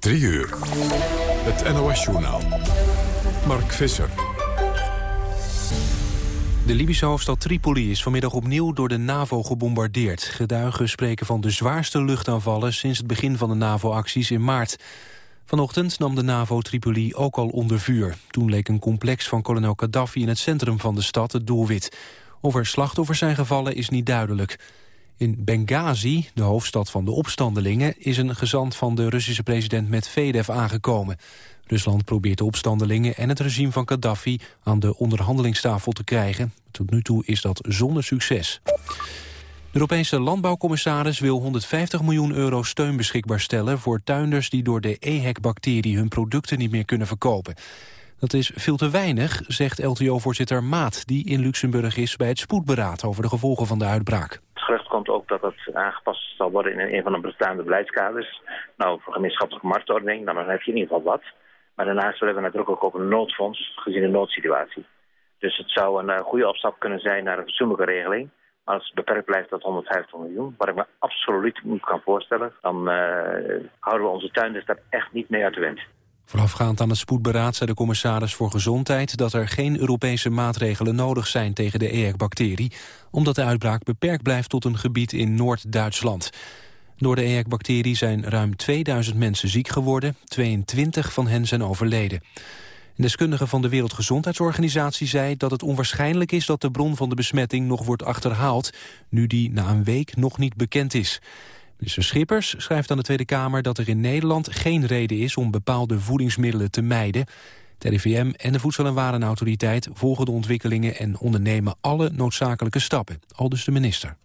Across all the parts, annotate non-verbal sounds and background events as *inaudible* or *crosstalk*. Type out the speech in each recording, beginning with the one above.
3 uur. Het NOS-journaal. Mark Visser. De Libische hoofdstad Tripoli is vanmiddag opnieuw door de NAVO gebombardeerd. Geduigen spreken van de zwaarste luchtaanvallen sinds het begin van de NAVO-acties in maart. Vanochtend nam de NAVO Tripoli ook al onder vuur. Toen leek een complex van kolonel Gaddafi in het centrum van de stad het doelwit. Of er slachtoffers zijn gevallen is niet duidelijk. In Benghazi, de hoofdstad van de opstandelingen... is een gezant van de Russische president Medvedev aangekomen. Rusland probeert de opstandelingen en het regime van Gaddafi... aan de onderhandelingstafel te krijgen. Tot nu toe is dat zonder succes. De Europese landbouwcommissaris wil 150 miljoen euro steun beschikbaar stellen... voor tuinders die door de EHEC-bacterie hun producten niet meer kunnen verkopen. Dat is veel te weinig, zegt LTO-voorzitter Maat... die in Luxemburg is bij het spoedberaad over de gevolgen van de uitbraak. Ook dat het aangepast zal worden in een van de bestaande beleidskaders. Nou, voor gemeenschappelijke marktordening, nou, dan heb je in ieder geval wat. Maar daarnaast willen we natuurlijk ook op een noodfonds, gezien de noodsituatie. Dus het zou een uh, goede opstap kunnen zijn naar een fatsoenlijke regeling. Maar als het beperkt blijft tot 150 miljoen, wat ik me absoluut niet kan voorstellen... dan uh, houden we onze tuinders daar echt niet mee uit de wind. Voorafgaand aan het spoedberaad zei de commissaris voor Gezondheid... dat er geen Europese maatregelen nodig zijn tegen de EHEC-bacterie... omdat de uitbraak beperkt blijft tot een gebied in Noord-Duitsland. Door de EHEC-bacterie zijn ruim 2000 mensen ziek geworden. 22 van hen zijn overleden. Een deskundige van de Wereldgezondheidsorganisatie zei dat het onwaarschijnlijk is dat de bron van de besmetting nog wordt achterhaald, nu die na een week nog niet bekend is. Minister Schippers schrijft aan de Tweede Kamer dat er in Nederland geen reden is om bepaalde voedingsmiddelen te mijden. Het RIVM en de Voedsel- en Warenautoriteit volgen de ontwikkelingen en ondernemen alle noodzakelijke stappen, aldus de minister.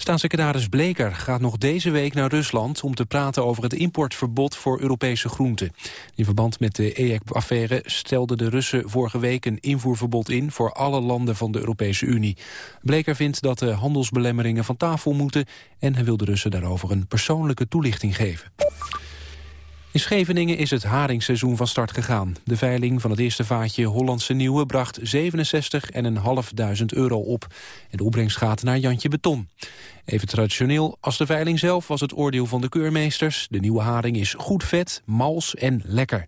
Staatssecretaris Bleker gaat nog deze week naar Rusland... om te praten over het importverbod voor Europese groenten. In verband met de EEC-affaire stelden de Russen vorige week... een invoerverbod in voor alle landen van de Europese Unie. Bleker vindt dat de handelsbelemmeringen van tafel moeten... en hij wil de Russen daarover een persoonlijke toelichting geven. In Scheveningen is het haringseizoen van start gegaan. De veiling van het eerste vaatje Hollandse Nieuwe bracht 67.500 euro op. En de opbrengst gaat naar Jantje Beton. Even traditioneel als de veiling zelf was het oordeel van de keurmeesters. De nieuwe haring is goed vet, mals en lekker.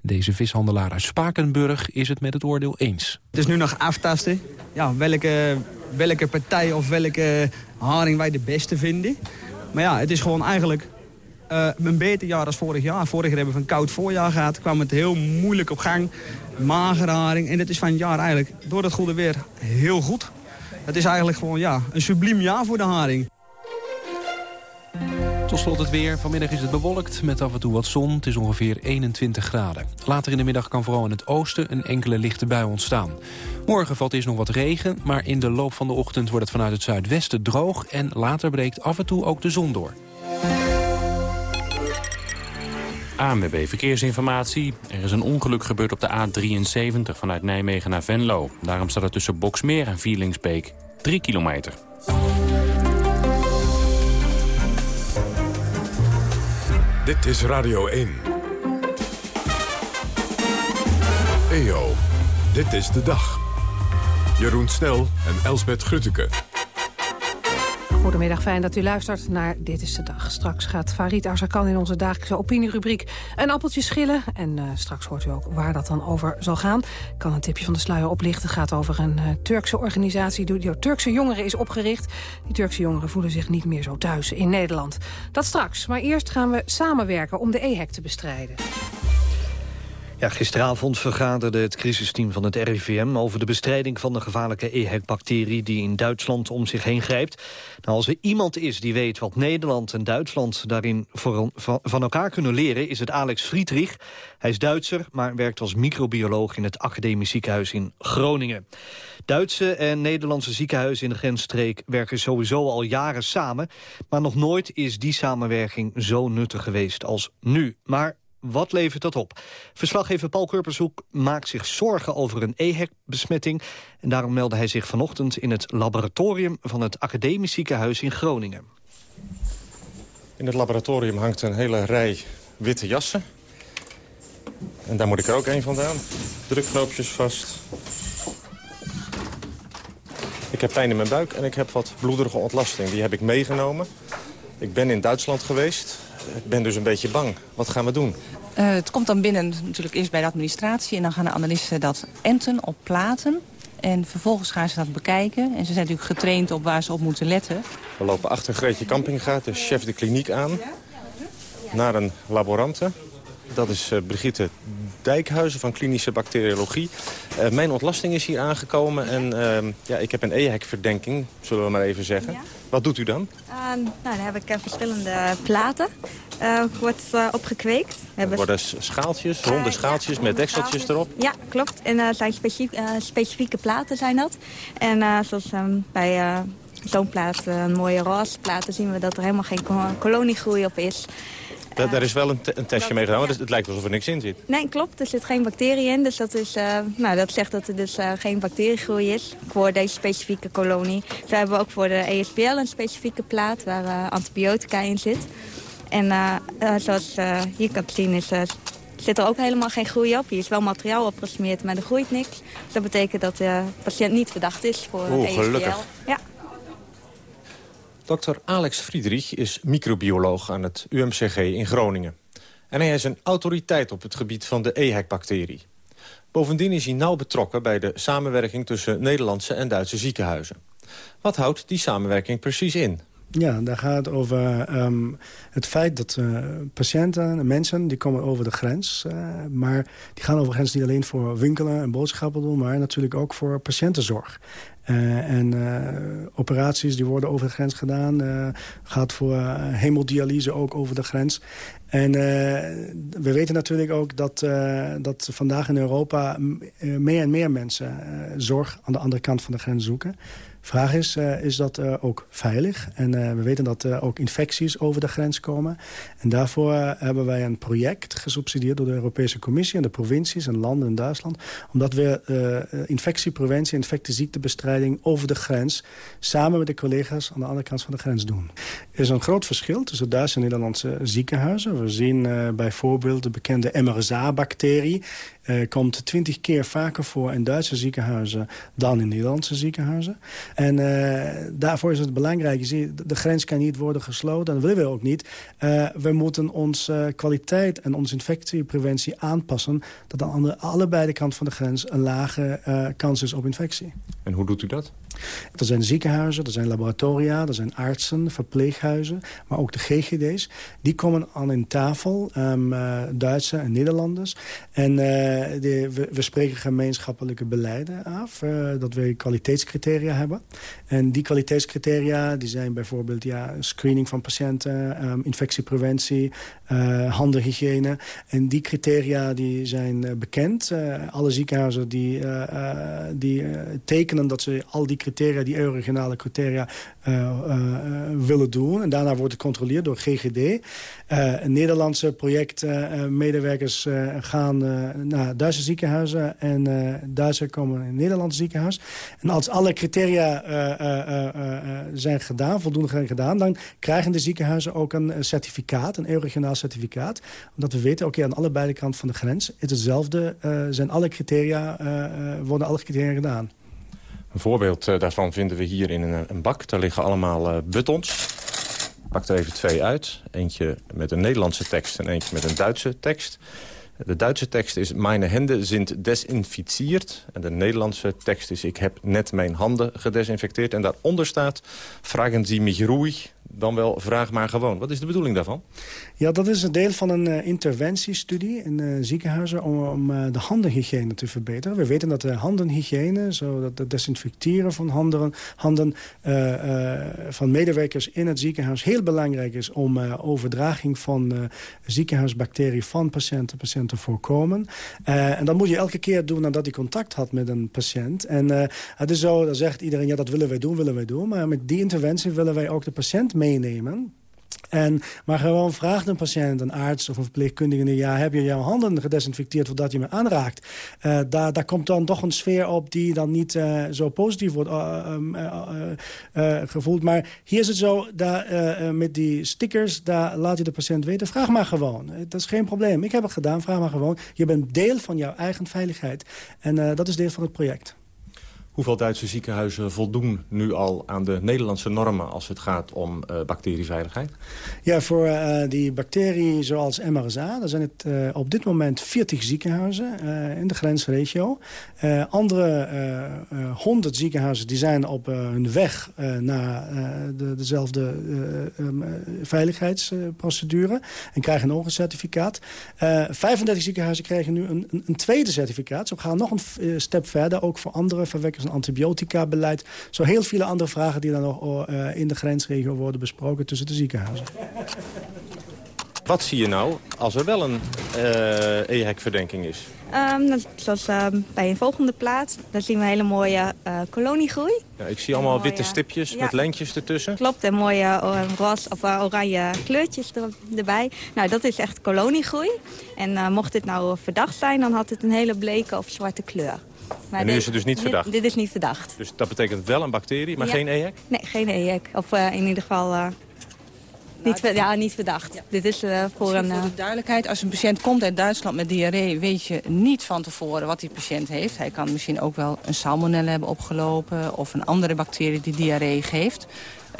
Deze vishandelaar uit Spakenburg is het met het oordeel eens. Het is nu nog aftasten ja, welke, welke partij of welke haring wij de beste vinden. Maar ja, het is gewoon eigenlijk uh, een beter jaar dan vorig jaar. Vorig jaar hebben we een koud voorjaar gehad. kwam het heel moeilijk op gang. Magerharing. En het is van het jaar eigenlijk door het goede weer heel goed. Het is eigenlijk gewoon ja, een subliem jaar voor de haring. Tot slot het weer. Vanmiddag is het bewolkt met af en toe wat zon. Het is ongeveer 21 graden. Later in de middag kan vooral in het oosten een enkele lichte bui ontstaan. Morgen valt eerst nog wat regen, maar in de loop van de ochtend wordt het vanuit het zuidwesten droog... en later breekt af en toe ook de zon door. ANWB Verkeersinformatie. Er is een ongeluk gebeurd op de A73 vanuit Nijmegen naar Venlo. Daarom staat er tussen Boksmeer en Vierlingsbeek 3 kilometer. Dit is Radio 1. EO, dit is de dag. Jeroen Snel en Elsbet Grutteke. Goedemiddag, fijn dat u luistert naar Dit is de Dag. Straks gaat Farid Azarkan in onze dagelijkse opinierubriek een appeltje schillen. En uh, straks hoort u ook waar dat dan over zal gaan. Ik kan een tipje van de sluier oplichten. Het gaat over een uh, Turkse organisatie die door Turkse jongeren is opgericht. Die Turkse jongeren voelen zich niet meer zo thuis in Nederland. Dat straks, maar eerst gaan we samenwerken om de EHEC te bestrijden. Ja, gisteravond vergaderde het crisisteam van het RIVM... over de bestrijding van de gevaarlijke EHEC-bacterie... die in Duitsland om zich heen grijpt. Nou, als er iemand is die weet wat Nederland en Duitsland... daarin van elkaar kunnen leren, is het Alex Friedrich. Hij is Duitser, maar werkt als microbioloog... in het Academisch Ziekenhuis in Groningen. Duitse en Nederlandse ziekenhuizen in de grensstreek... werken sowieso al jaren samen. Maar nog nooit is die samenwerking zo nuttig geweest als nu. Maar wat levert dat op? Verslaggever Paul Kurpershoek maakt zich zorgen over een EHEC-besmetting... en daarom meldde hij zich vanochtend in het laboratorium... van het Academisch Ziekenhuis in Groningen. In het laboratorium hangt een hele rij witte jassen. En daar moet ik er ook een vandaan. Drukknoopjes vast. Ik heb pijn in mijn buik en ik heb wat bloederige ontlasting. Die heb ik meegenomen. Ik ben in Duitsland geweest Ik ben dus een beetje bang. Wat gaan we doen? het komt dan binnen natuurlijk eerst bij de administratie... en dan gaan de analisten dat enten op platen. En vervolgens gaan ze dat bekijken. En ze zijn natuurlijk getraind op waar ze op moeten letten. We lopen achter Greetje Campinga, de chef de kliniek, aan. Naar een laborante. Dat is uh, Brigitte Dijkhuizen van klinische bacteriologie. Uh, mijn ontlasting is hier aangekomen en uh, ja, ik heb een EHEC-verdenking, zullen we maar even zeggen. Wat doet u dan? nou, dan heb ik verschillende platen. wordt opgekweekt. Er worden schaaltjes, ronde schaaltjes met dekseltjes erop? Ja, klopt. En dat zijn specifieke platen zijn dat. En zoals ehm, bij zo'n plaat, een mooie roze platen, zien we dat er helemaal geen koloniegroei op is. Da daar is wel een, een testje mee gedaan, maar het lijkt alsof er niks in zit. Nee, klopt. Er zit geen bacterie in. Dus dat, is, uh, nou, dat zegt dat er dus uh, geen bacteriegroei is voor deze specifieke kolonie. Zo hebben we ook voor de ESBL een specifieke plaat waar uh, antibiotica in zit. En zoals hier kan zien is, zit er ook helemaal geen groei op. Hier is wel materiaal opgesmeerd, maar er groeit niks. Dus dat betekent dat de patiënt niet verdacht is voor Oeh, ESBL. Gelukkig. Ja. Dr. Alex Friedrich is microbioloog aan het UMCG in Groningen. En hij is een autoriteit op het gebied van de EHEC-bacterie. Bovendien is hij nauw betrokken bij de samenwerking tussen Nederlandse en Duitse ziekenhuizen. Wat houdt die samenwerking precies in? Ja, daar gaat over um, het feit dat uh, patiënten, mensen, die komen over de grens. Uh, maar die gaan over de grens niet alleen voor winkelen en boodschappen doen... maar natuurlijk ook voor patiëntenzorg. Uh, en operaties die worden over de grens gedaan. gaat voor hemodialyse ook over de grens. En we weten natuurlijk ook dat, dat vandaag in Europa... meer en meer mensen zorg aan de andere kant van de grens zoeken. Vraag is, uh, is dat uh, ook veilig? En uh, we weten dat ook infecties over de grens komen. En daarvoor hebben wij een project gesubsidieerd door de Europese Commissie... en de provincies en landen in Duitsland... omdat we infectiepreventie, infectieziektebestrijding over de grens... samen met de collega's aan de andere kant van de grens doen. Er is een groot verschil tussen Duitse en Nederlandse ziekenhuizen. We zien bijvoorbeeld de bekende MRSA-bacterie uh, komt twintig keer vaker voor in Duitse ziekenhuizen dan in Nederlandse ziekenhuizen. En uh, daarvoor is het belangrijk, de grens kan niet worden gesloten, dat willen we ook niet. Uh, we moeten onze kwaliteit en onze infectiepreventie aanpassen, dat aan de, allebei de kant van de grens een lage kans is op infectie. En hoe doet u dat? Er zijn ziekenhuizen, er zijn laboratoria, er zijn artsen, verpleeghuizen, maar ook de GGD's. Die komen aan in tafel, um, uh, Duitse en Nederlanders. En uh, die, we, spreken gemeenschappelijke beleiden af, uh, dat we kwaliteitscriteria hebben. En die kwaliteitscriteria die zijn bijvoorbeeld ja, screening van patiënten, um, infectiepreventie, handenhygiëne. En die criteria die zijn bekend. alle ziekenhuizen die, die tekenen dat ze al die criteria, die regionale criteria, uh, uh, willen doen. En daarna wordt het gecontroleerd door GGD. Uh, Nederlandse projectmedewerkers gaan naar Duitse ziekenhuizen... en Duitsers komen in het Nederlandse ziekenhuis. En als alle criteria zijn gedaan, voldoende zijn gedaan... dan krijgen de ziekenhuizen ook een certificaat, een regionaal certificaat. Omdat we weten, oké, aan allebei de kant van de grens... is hetzelfde, zijn alle criteria, worden alle criteria gedaan. Een voorbeeld eh, daarvan vinden we hier in een, een bak. Daar liggen allemaal uh, buttons. Ik pak er even twee uit. Eentje met een Nederlandse tekst en eentje met een Duitse tekst. De Duitse tekst is Meine Hände sind desinfiziert. En de Nederlandse tekst is Ik heb net mijn handen gedesinfecteerd. En daaronder staat Vragen Sie mich ruhig, dan wel vraag maar gewoon. Wat is de bedoeling daarvan? Ja, dat is een deel van een uh, interventiestudie in uh, ziekenhuizen... om, om uh, de handenhygiëne te verbeteren. We weten dat de handenhygiëne, zo dat het desinfecteren van handen, handen van medewerkers in het ziekenhuis... heel belangrijk is om overdraging van ziekenhuisbacteriën van patiënten, patiënten voorkomen. en dat moet je elke keer doen nadat hij contact had met een patiënt. En het is zo, dan zegt iedereen, ja, dat willen wij doen, willen wij doen. Maar met die interventie willen wij ook de patiënt meenemen. En, maar gewoon vraagt een patiënt, een arts of een verpleegkundige... ja, heb je jouw handen gedesinfecteerd voordat je me aanraakt? Uh, daar, daar komt dan toch een sfeer op die dan niet uh, zo positief wordt uh, gevoeld. Maar hier is het zo, daar, met die stickers, daar laat je de patiënt weten... vraag maar gewoon, dat is geen probleem. Ik heb het gedaan, vraag maar gewoon. Je bent deel van jouw eigen veiligheid. En dat is deel van het project. Hoeveel Duitse ziekenhuizen voldoen nu al aan de Nederlandse normen... als het gaat om uh, bacterieveiligheid? Ja, voor uh, die bacterie zoals MRSA... daar zijn het uh, op dit moment 40 ziekenhuizen in de grensregio. andere 100 ziekenhuizen die zijn op hun weg naar de, dezelfde um, veiligheidsprocedure... en krijgen ook een certificaat. 35 ziekenhuizen krijgen nu een, een, tweede certificaat. Zo gaan nog een stap verder, ook voor andere verwekkers een antibiotica-beleid. Zo heel veel andere vragen die dan nog uh, in de grensregio worden besproken tussen de ziekenhuizen. Wat zie je nou als er wel een uh, EHEC-verdenking is? Um, zoals uh, bij een volgende plaats, daar zien we een hele mooie uh, koloniegroei. Ja, ik zie allemaal witte stipjes met lentjes ertussen. Klopt, en mooie roze of oranje kleurtjes er, erbij. Nou, dat is echt koloniegroei. En mocht dit nou verdacht zijn, dan had het een hele bleke of zwarte kleur. Maar en nu is het dus niet verdacht? Dit, is niet verdacht. Dus dat betekent wel een bacterie, maar geen EHEC? Nee, geen EHEC. Of uh, in ieder geval... Uh, niet, ja, niet verdacht. Ja. Dit is uh, voor een... Voor de duidelijkheid, als een patiënt komt uit Duitsland met diarree... weet je niet van tevoren wat die patiënt heeft. Hij kan misschien ook wel een salmonella hebben opgelopen... of een andere bacterie die diarree geeft.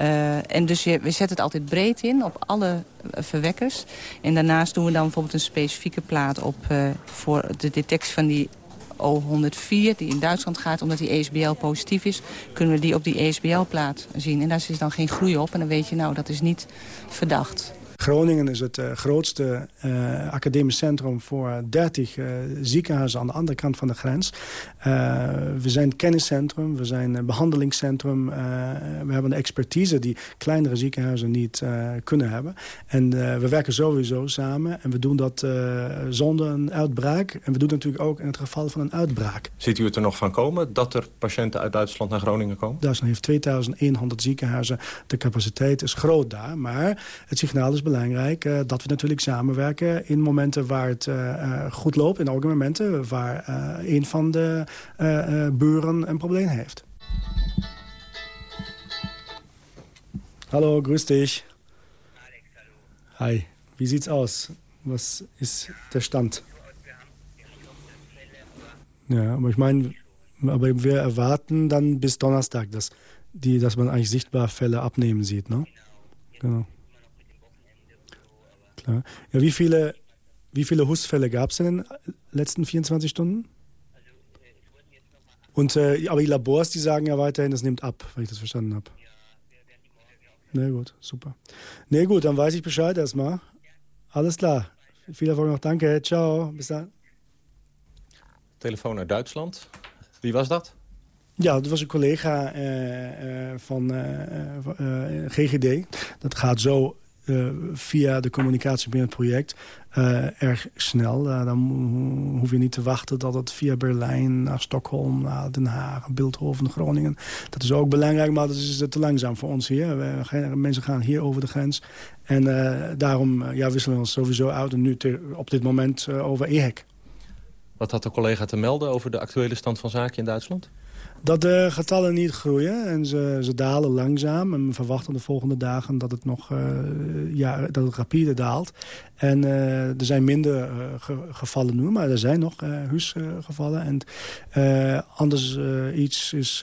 Uh, en dus je, we zetten het altijd breed in op alle verwekkers. En daarnaast doen we dan bijvoorbeeld een specifieke plaat op... Uh, voor de detectie van die O104, die in Duitsland gaat, omdat die ESBL positief is... kunnen we die op die ESBL-plaat zien. En daar zit dan geen groei op. En dan weet je, nou, dat is niet verdacht. Groningen is het uh, grootste uh, academisch centrum voor 30 uh, eh, ziekenhuizen aan de andere kant van de grens. we zijn kenniscentrum, we zijn een behandelingscentrum. we hebben een expertise die kleinere ziekenhuizen niet kunnen hebben. En we werken sowieso samen en we doen dat zonder een uitbraak. En we doen het natuurlijk ook in het geval van een uitbraak. Ziet u het er nog van komen dat er patiënten uit Duitsland naar Groningen komen? Duitsland heeft 2100 ziekenhuizen. De capaciteit is groot daar, maar het signaal is belangrijk belangrijk uh, dat we natuurlijk samenwerken in momenten waar het uh, goed loopt. En ook in momenten waar een van de buren een probleem heeft. Hallo, grüß dich. Hi, wie sieht's aus? Was ist der Stand? Ja, aber ich meine, aber wir erwarten dann bis Donnerstag, dass, die, dass man eigentlich sichtbar Fälle abnehmen sieht, ne? Genau. Klar. Ja, wie viele, wie viele Hustfälle gab es in den letzten 24 Stunden? Und, äh, aber die Labors, die sagen ja weiterhin, das nimmt ab, wenn ich das verstanden habe. Na gut, super. Nee, gut, dann weiß ich Bescheid erstmal. Alles klar. Viel Erfolg noch. Danke. Ciao. Bis dann. Telefoon uit Duitsland. Wie was dat? Ja, dat was een collega uh, uh, van uh, GGD. Dat gaat zo uh, via de communicatie binnen het project uh, erg snel. Uh, dan hoef je niet te wachten dat het via Berlijn naar Stockholm, naar Den Haag, Beeldhoven, Groningen. Dat is ook belangrijk, maar dat is te langzaam voor ons hier. We, mensen gaan hier over de grens. En daarom ja, wisselen we ons sowieso uit. En nu op dit moment over EHEC. Wat had de collega te melden over de actuele stand van zaken in Duitsland? Dat de getallen niet groeien en ze, ze dalen langzaam. En we verwachten de volgende dagen dat het nog uh, ja, dat het rapide daalt. En uh, er zijn minder ge gevallen nu, maar er zijn nog huisgevallen. En anders iets is,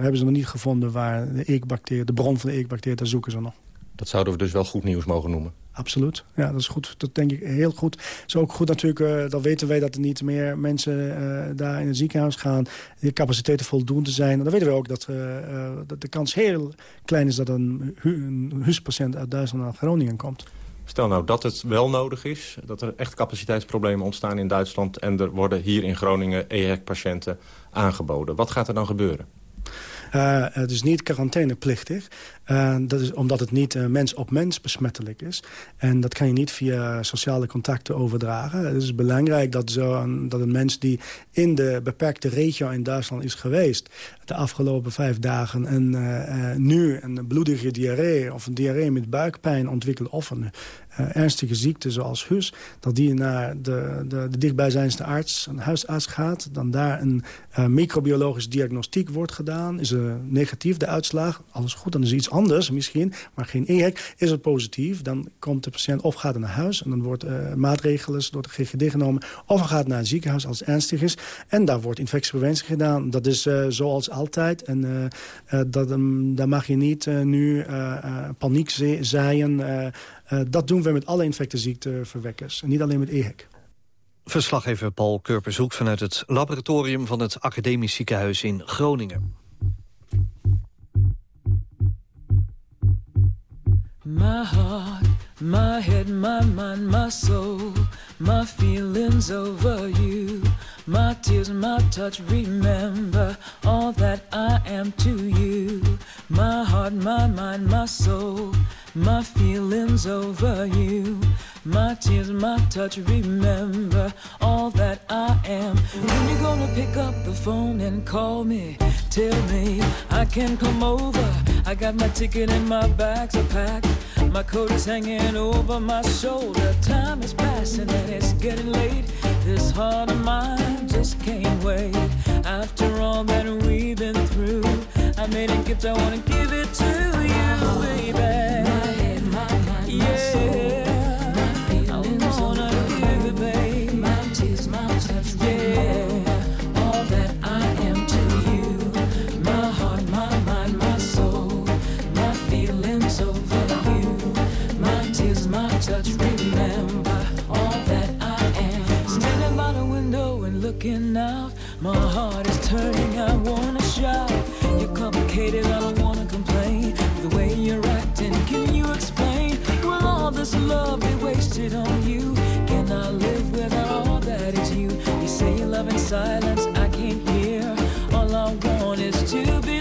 hebben ze nog niet gevonden waar de de bron van de eekbacterie, daar zoeken ze nog. Dat zouden we dus wel goed nieuws mogen noemen. Absoluut. Ja, dat is goed. Dat denk ik heel goed. Het is ook goed natuurlijk, uh, dan weten wij dat er niet meer mensen uh, daar in het ziekenhuis gaan. De capaciteiten voldoende zijn. dan weten we ook dat, uh, dat de kans heel klein is dat een, hu een huispatiënt uit Duitsland naar Groningen komt. Stel nou dat het wel nodig is, dat er echt capaciteitsproblemen ontstaan in Duitsland... en er worden hier in Groningen EHEC-patiënten aangeboden. Wat gaat er dan gebeuren? Uh, het is niet quarantaineplichtig. Uh, dat is omdat het niet uh, mens op mens besmettelijk is. En dat kan je niet via sociale contacten overdragen. Het is belangrijk dat, zo een, dat een mens die in de beperkte regio in Duitsland is geweest... de afgelopen vijf dagen en nu een bloedige diarree... of een diarree met buikpijn ontwikkelt... of een ernstige ziekte zoals HUS... dat die naar de, de, de dichtbijzijnde arts, een huisarts gaat... dan daar een microbiologische diagnostiek wordt gedaan. Is er negatief de uitslag, alles goed, dan is iets anders misschien... maar geen EHEC. Is het positief, dan komt de patiënt of gaat naar huis... en dan wordt uh, maatregelen door de GGD genomen... of hij gaat naar een ziekenhuis als het ernstig is. En daar wordt infectiepreventie gedaan. Dat is uh, zoals altijd. En dat, um, daar mag je niet nu paniek zaaien... Dat doen we met alle infectieziekteverwekkers. En niet alleen met EHEC. Verslaggever Paul Kurper vanuit het laboratorium van het Academisch Ziekenhuis in Groningen. My heart, my head, my mind, my soul, my feelings over you. My tears, my touch, remember all that I am to you. My heart, my mind, my soul, my feelings over you. My tears, my touch, remember all that I am. When you gonna pick up the phone and call me? Tell me I can come over. I got my ticket and my bags are packed. My coat is hanging over my shoulder. Time is passing and it's getting late. This heart of mine just can't wait. After all that we've been through, I made a gift. I wanna give it to you, baby. My head, my mind, Yeah. looking out. My heart is turning, I wanna shout. You're complicated, I don't wanna complain. The way you're acting, can you explain? Will all this love be wasted on you? Can I live without all that is you? You say you love in silence, I can't hear. All I want is to be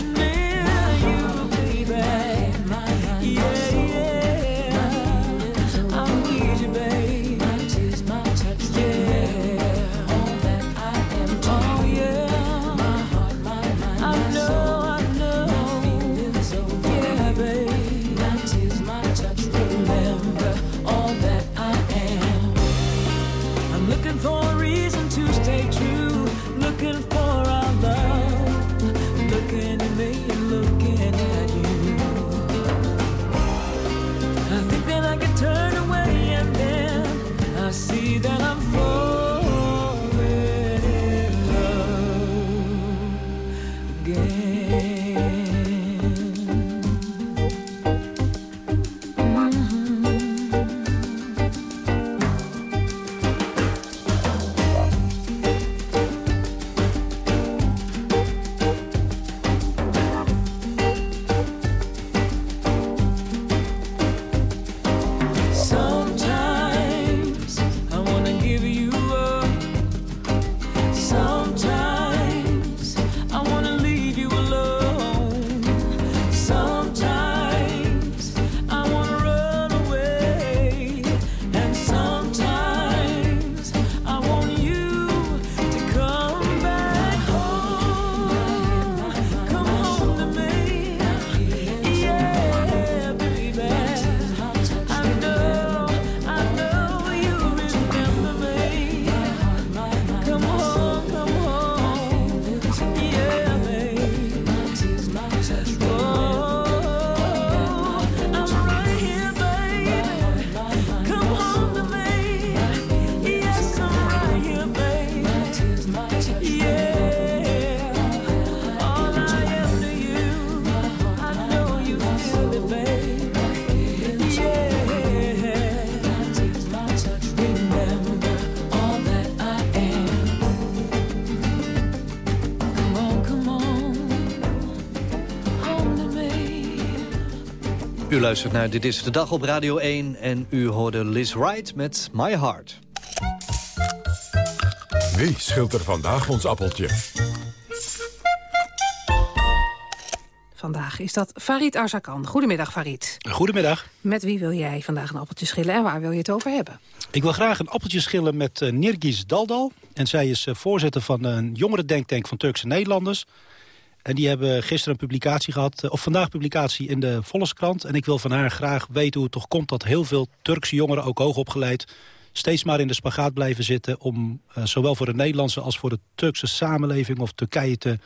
U luistert naar Dit is de Dag op Radio 1 en u hoorde Liz Wright met My Heart. Wie schilt er vandaag ons appeltje? Vandaag is dat Farid Arzakan. Goedemiddag, Farid. Goedemiddag. Met wie wil jij vandaag een appeltje schillen en waar wil je het over hebben? Ik wil graag een appeltje schillen met uh, Nirgis Daldal. En zij is uh, voorzitter van een jongerendenktank van Turkse Nederlanders. En die hebben gisteren een publicatie gehad, of vandaag publicatie in de Volkskrant. En ik wil van haar graag weten hoe het toch komt dat heel veel Turkse jongeren, ook hoogopgeleid, steeds maar in de spagaat blijven zitten... om zowel voor de Nederlandse als voor de Turkse samenleving of Turkije te,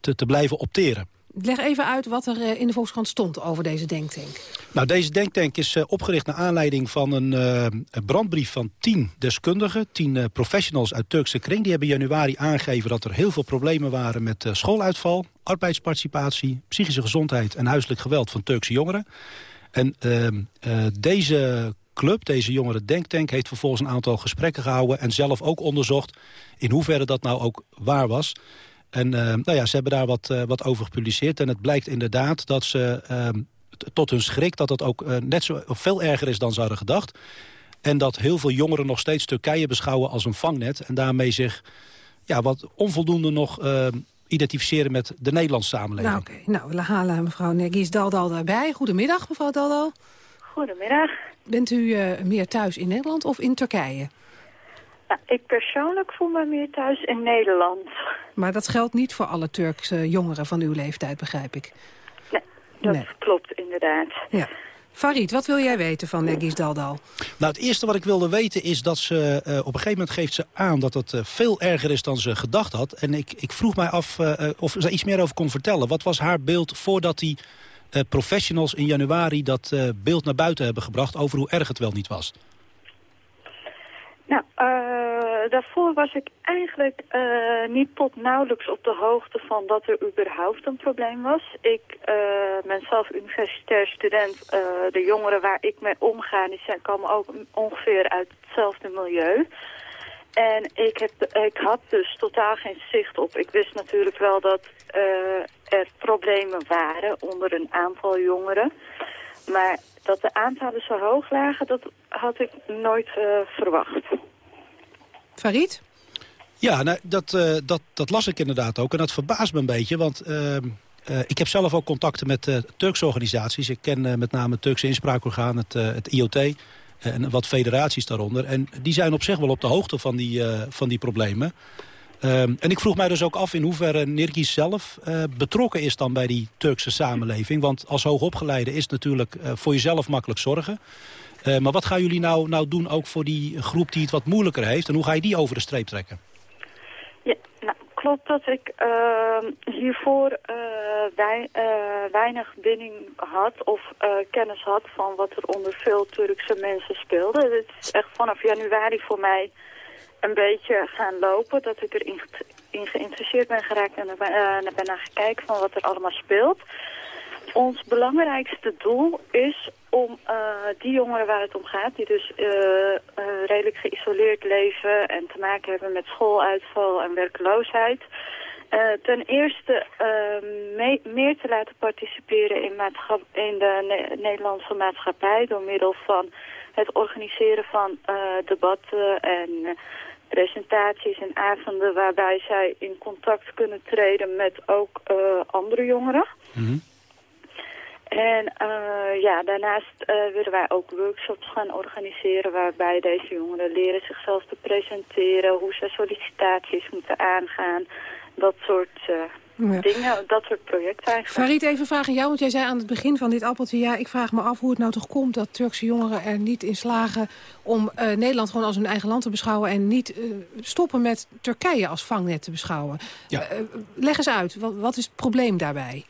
te, te blijven opteren. Leg even uit wat er eh, in de Volkskrant stond over deze denktank. Nou, deze denktank is uh, opgericht naar aanleiding van een uh, brandbrief van tien deskundigen. Tien professionals uit Turkse kring. Die hebben in januari aangegeven dat er heel veel problemen waren met schooluitval, arbeidsparticipatie, psychische gezondheid en huiselijk geweld van Turkse jongeren. En ehm, deze club, deze jongeren denktank, heeft vervolgens een aantal gesprekken gehouden en zelf ook onderzocht in hoeverre dat nou ook waar was. En uh, nou ja, ze hebben daar wat, uh, wat over gepubliceerd. En het blijkt inderdaad dat ze uh, tot hun schrik... dat het ook eh, net zo of veel erger is dan ze hadden gedacht. En dat heel veel jongeren nog steeds Turkije beschouwen als een vangnet. En daarmee zich ja, wat onvoldoende nog ehm, identificeren met de Nederlandse samenleving. Nou, oké. Nou, we halen mevrouw Nergis Daldal daarbij. Goedemiddag, mevrouw Daldal. Goedemiddag. Bent u meer thuis in Nederland of in Turkije? Nou, ik persoonlijk voel me meer thuis in Nederland. Maar dat geldt niet voor alle Turkse jongeren van uw leeftijd, begrijp ik. Nee, dat klopt inderdaad. Ja. Farid, wat wil jij weten van Negis Daldal? Nou, het eerste wat ik wilde weten is dat ze... Uh, op een gegeven moment geeft ze aan dat het uh, veel erger is dan ze gedacht had. En ik, ik vroeg mij af uh, of ze iets meer over kon vertellen. Wat was haar beeld voordat die professionals in januari... dat beeld naar buiten hebben gebracht over hoe erg het wel niet was? Nou, uh, daarvoor was ik eigenlijk uh, niet tot nauwelijks op de hoogte van dat er überhaupt een probleem was. Ik uh, ben zelf universitair student. de jongeren waar ik mee omga, die zijn, komen ook ongeveer uit hetzelfde milieu. En ik, heb, ik had dus totaal geen zicht op. Ik wist natuurlijk wel dat er problemen waren onder een aantal jongeren. Maar dat de aantallen zo hoog lagen, dat had ik nooit verwacht. Farid? Ja, nou, dat, uh, dat, dat las ik inderdaad ook. En dat verbaast me een beetje, want... Uh, ik heb zelf ook contacten met Turkse organisaties. Ik ken met name het Turkse inspraakorgaan, het, het IOT en wat federaties daaronder. En die zijn op zich wel op de hoogte van die, van die problemen. Um, en ik vroeg mij dus ook af in hoeverre Nirgis zelf betrokken is dan bij die Turkse samenleving. Want als hoogopgeleide is natuurlijk voor jezelf makkelijk zorgen. Uh, maar wat gaan jullie nou, nou doen ook voor die groep die het wat moeilijker heeft? En hoe ga je die over de streep trekken? Ja, nou, klopt dat ik ehm, hiervoor wij, weinig binding had of kennis had van wat er onder veel Turkse mensen speelde. Het is echt vanaf januari voor mij een beetje gaan lopen. Dat ik erin in geïnteresseerd ben geraakt en er ben, ben naar gekeken van wat er allemaal speelt. Ons belangrijkste doel is om uh, die jongeren waar het om gaat, die dus uh, redelijk geïsoleerd leven en te maken hebben met schooluitval en werkloosheid, ten eerste mee, meer te laten participeren in, in de ne Nederlandse maatschappij door middel van het organiseren van debatten en presentaties en avonden waarbij zij in contact kunnen treden met ook andere jongeren. Mm En uh, ja, daarnaast uh, willen wij ook workshops gaan organiseren waarbij deze jongeren leren zichzelf te presenteren, hoe ze sollicitaties moeten aangaan, dat soort ja. dingen, dat soort projecten eigenlijk. Farid, even vragen jou, want jij zei aan het begin van dit appeltje... ja, ik vraag me af hoe het nou toch komt dat Turkse jongeren er niet in slagen... om uh, Nederland gewoon als hun eigen land te beschouwen... en niet uh, stoppen met Turkije als vangnet te beschouwen. Ja. Uh, leg eens uit, wat, wat, is het probleem daarbij?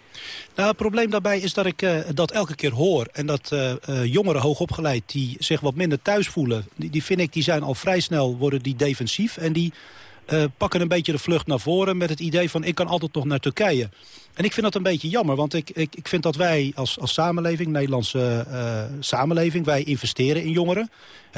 Nou, het probleem daarbij is dat ik dat elke keer hoor. En dat jongeren hoogopgeleid die zich wat minder thuis voelen... Die, die vind ik, die zijn al vrij snel, worden die defensief... en die uh, pakken een beetje de vlucht naar voren met het idee van ik kan altijd nog naar Turkije. En ik vind dat een beetje jammer, want ik, ik, ik vind dat wij als, als samenleving, Nederlandse uh, samenleving, wij investeren in jongeren.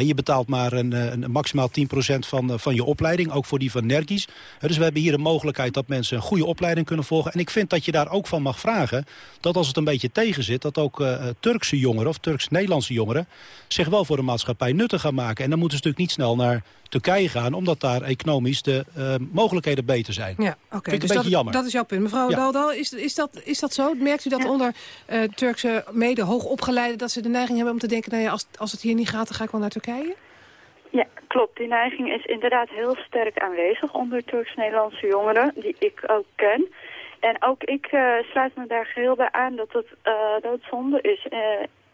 Je betaalt maar een, eh, een, maximaal 10% van, van je opleiding, ook voor die van Nergis. Dus we hebben hier een mogelijkheid dat mensen een goede opleiding kunnen volgen. En ik vind dat je daar ook van mag vragen dat als het een beetje tegen zit... dat ook uh, Turkse jongeren of Turks-Nederlandse jongeren zich wel voor de maatschappij nuttig gaan maken. En dan moeten ze natuurlijk niet snel naar Turkije gaan... omdat daar economisch de uh, mogelijkheden beter zijn. Ja, oké. Okay. Dus dat, jammer. dat is jouw punt. Mevrouw ja. Daldal, is, is, dat, is dat zo? Merkt u dat ja. onder uh, Turkse mede hoogopgeleiden... dat ze de neiging hebben om te denken... Nou ja, als, als het hier niet gaat, dan ga ik wel naar Turkije? Ja, klopt. Die neiging is inderdaad heel sterk aanwezig onder Turks-Nederlandse jongeren... die ik ook ken. En ook ik sluit me daar geheel bij aan dat het doodzonde is.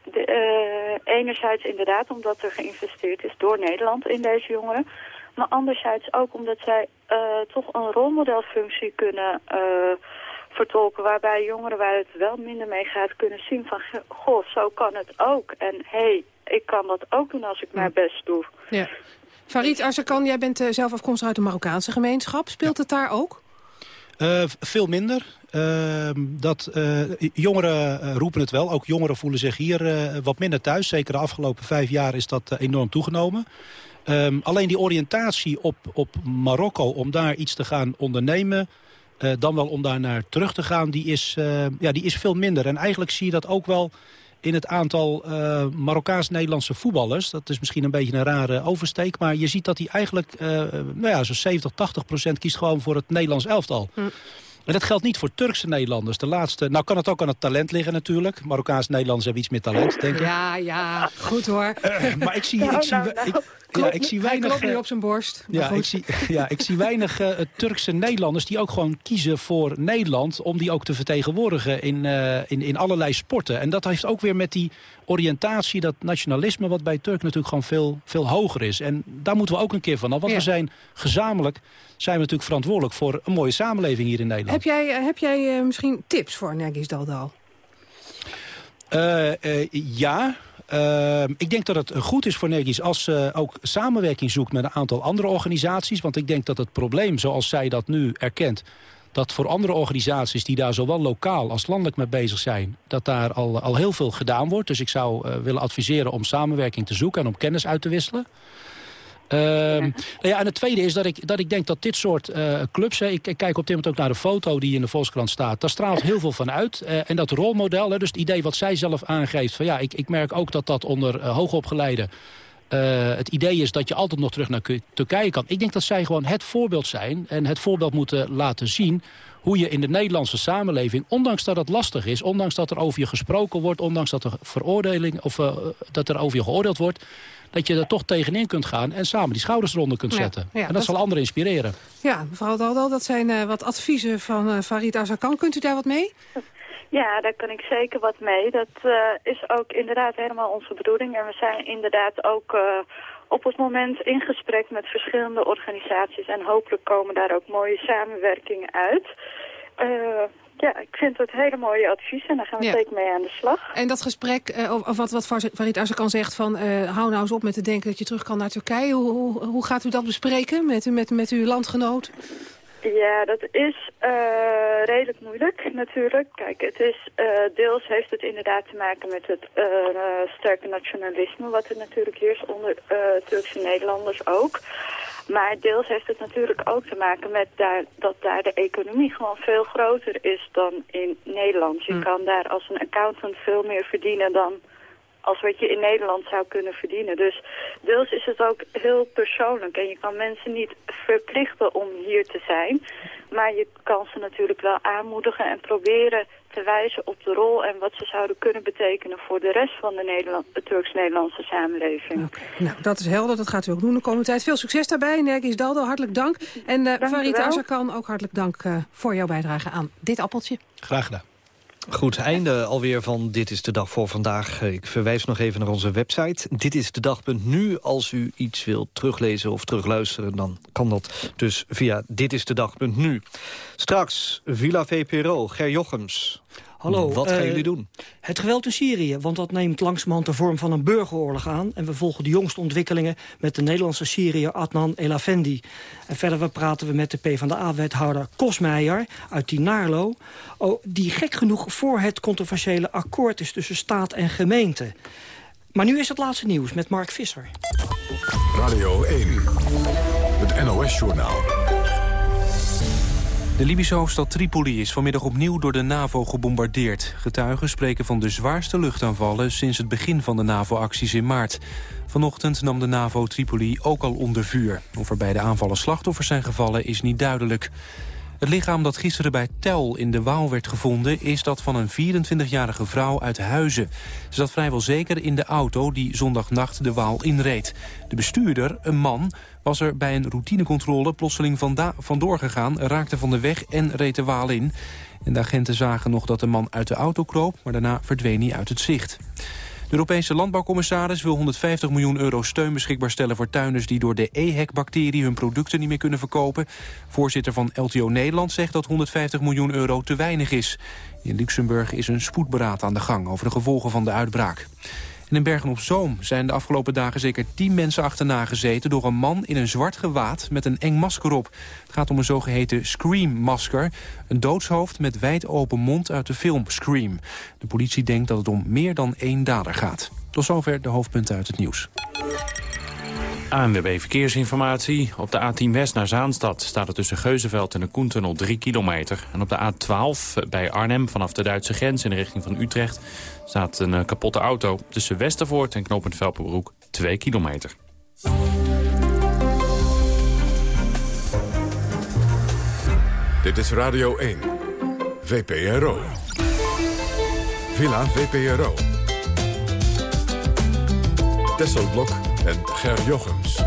De, enerzijds inderdaad omdat er geïnvesteerd is door Nederland in deze jongeren. Maar anderzijds ook omdat zij toch een rolmodelfunctie kunnen vertolken. Waarbij jongeren waar het wel minder mee gaat kunnen zien van... goh, zo kan het ook. En hé, hey, ik kan dat ook doen als ik mijn best doe. Ja. Farid Azarkan, jij bent uh, zelf afkomstig uit de Marokkaanse gemeenschap. Speelt het daar ook? Uh, veel minder. Uh, dat, uh, jongeren roepen het wel. Ook jongeren voelen zich hier wat minder thuis. Zeker de afgelopen vijf jaar is dat enorm toegenomen. Um, alleen die oriëntatie op, op Marokko om daar iets te gaan ondernemen... Uh, dan wel om daar naar terug te gaan, die is, uh, ja, die is veel minder. En eigenlijk zie je dat ook wel in het aantal uh, Marokkaans-Nederlandse voetballers. Dat is misschien een beetje een rare oversteek. Maar je ziet dat hij eigenlijk nou ja, zo'n 70, 80 procent kiest gewoon voor het Nederlands elftal. Hm. En dat geldt niet voor Turkse Nederlanders. De laatste, nou kan het ook aan het talent liggen natuurlijk. Marokkaans Nederlanders hebben iets meer talent, denk ik. Ja, ja, goed hoor. maar ik zie, ik *laughs* zie, nou, nou. ik, ja, ik zie weinig... Hij klopt op zijn borst. Ja ik, zie, ja, ik zie weinig uh, Turkse Nederlanders die ook gewoon kiezen voor Nederland... om die ook te vertegenwoordigen in, uh, in, in allerlei sporten. En dat heeft ook weer met die oriëntatie, dat nationalisme... wat bij Turk natuurlijk gewoon veel, veel hoger is. En daar moeten we ook een keer van af. Want ja. we zijn gezamenlijk zijn we natuurlijk verantwoordelijk... voor een mooie samenleving hier in Nederland. Heb jij, uh, heb jij misschien tips voor Nergis Daldal? ja, Uh, ik denk dat het goed is voor Nergis als ze ook samenwerking zoekt met een aantal andere organisaties. Want ik denk dat het probleem, zoals zij dat nu erkent dat voor andere organisaties die daar zowel lokaal als landelijk mee bezig zijn... dat daar al, al heel veel gedaan wordt. Dus ik zou uh, willen adviseren om samenwerking te zoeken en om kennis uit te wisselen. Uh, ja. Ja, en het tweede is dat ik, dat ik denk dat dit soort uh, clubs... Hè, ik, ik, kijk op dit moment ook naar de foto die in de Volkskrant staat... daar straalt heel veel van uit. Uh, en dat rolmodel, hè, dus het idee wat zij zelf aangeeft... van ja, ik, ik merk ook dat dat onder uh, hoogopgeleide... het idee is dat je altijd nog terug naar Turkije kan. Ik denk dat zij gewoon het voorbeeld zijn... en het voorbeeld moeten laten zien hoe je in de Nederlandse samenleving, ondanks dat het lastig is... ondanks dat er over je gesproken wordt, ondanks dat er veroordeling... of dat er over je geoordeeld wordt dat je er toch tegenin kunt gaan en samen die schouders eronder kunt zetten. Ja, ja, en dat, dat, zal anderen inspireren. Ja, mevrouw Daldal, dat zijn uh, wat adviezen van uh, Farid Azarkan. Kunt u daar wat mee? Ja, daar kan ik zeker wat mee. Dat uh, is ook inderdaad helemaal onze bedoeling. En we zijn inderdaad ook op het moment in gesprek met verschillende organisaties. En hopelijk komen daar ook mooie samenwerkingen uit. Ja, ik vind het hele mooie advies en daar gaan we ja. zeker mee aan de slag. En dat gesprek, uh, of wat, wat Farid Azarkan zegt van... Uh, hou nou eens op met te denken dat je terug kan naar Turkije. Hoe, hoe, hoe gaat u dat bespreken met, met, met uw landgenoot? Ja, dat is uh, redelijk moeilijk natuurlijk. Kijk, het is, deels heeft het inderdaad te maken met het sterke nationalisme... wat er natuurlijk heerst onder Turkse Nederlanders ook... Maar deels heeft het natuurlijk ook te maken met daar, dat daar de economie gewoon veel groter is dan in Nederland. Je mm. kan daar als een accountant veel meer verdienen dan als wat je in Nederland zou kunnen verdienen. Dus deels is het ook heel persoonlijk. En je kan mensen niet verplichten om hier te zijn. Maar je kan ze natuurlijk wel aanmoedigen en proberen te wijzen op de rol en wat ze zouden kunnen betekenen voor de rest van de, Nederland, de Turks-Nederlandse samenleving. Okay. Nou, dat is helder. Dat gaat u ook doen de komende tijd. Veel succes daarbij. Nergis Daldo, hartelijk dank. En uh, Farid Azarkan, ook hartelijk dank uh, voor jouw bijdrage aan dit appeltje. Graag gedaan. Goed, einde alweer van Dit is de Dag voor vandaag. Ik verwijs nog even naar onze website. Dit is de dag.nu. Als u iets wilt teruglezen of terugluisteren... dan kan dat dus via ditisdedag.nu. Straks Villa VPRO, Ger Jochems. Hallo. Wat gaan uh, jullie doen? Het geweld in Syrië, want dat neemt langzamerhand de vorm van een burgeroorlog aan. En we volgen de jongste ontwikkelingen met de Nederlandse Syriër Adnan El Afendi. En verder praten we met de PvdA-wethouder Kosmeijer uit Tinarlo. Oh, die gek genoeg voor het controversiële akkoord is tussen staat en gemeente. Maar nu is het laatste nieuws met Mark Visser. Radio 1, het NOS-journaal. De Libische hoofdstad Tripoli is vanmiddag opnieuw door de NAVO gebombardeerd. Getuigen spreken van de zwaarste luchtaanvallen sinds het begin van de NAVO-acties in maart. Vanochtend nam de NAVO Tripoli ook al onder vuur. Of er bij de aanvallen slachtoffers zijn gevallen is niet duidelijk. Het lichaam dat gisteren bij Tel in de Waal werd gevonden... is dat van een 24-jarige vrouw uit Huizen. Ze zat vrijwel zeker in de auto die zondagnacht de Waal inreed. De bestuurder, een man, was er bij een routinecontrole plotseling vandoor gegaan... raakte van de weg en reed de Waal in. En de agenten zagen nog dat de man uit de auto kroop... maar daarna verdween hij uit het zicht. De Europese landbouwcommissaris wil 150 miljoen euro steun beschikbaar stellen voor tuinders die door de EHEC-bacterie hun producten niet meer kunnen verkopen. Voorzitter van LTO Nederland zegt dat 150 miljoen euro te weinig is. In Luxemburg is een spoedberaad aan de gang over de gevolgen van de uitbraak. In Bergen-op-Zoom zijn de afgelopen dagen zeker tien mensen achterna gezeten... door een man in een zwart gewaad met een eng masker op. Het gaat om een zogeheten Scream-masker. Een doodshoofd met wijd open mond uit de film Scream. De politie denkt dat het om meer dan één dader gaat. Tot zover de hoofdpunten uit het nieuws. ANWB Verkeersinformatie. Op de A10 West naar Zaanstad staat er tussen Geuzenveld en de Koentunnel 3 kilometer. En op de A12 bij Arnhem vanaf de Duitse grens in de richting van Utrecht... staat een eh, kapotte auto tussen Westervoort en knooppunt Velpenbroek 2 kilometer. Dit is Radio 1. VPRO. Villa VPRO. Tesselblok en Ger Jochems.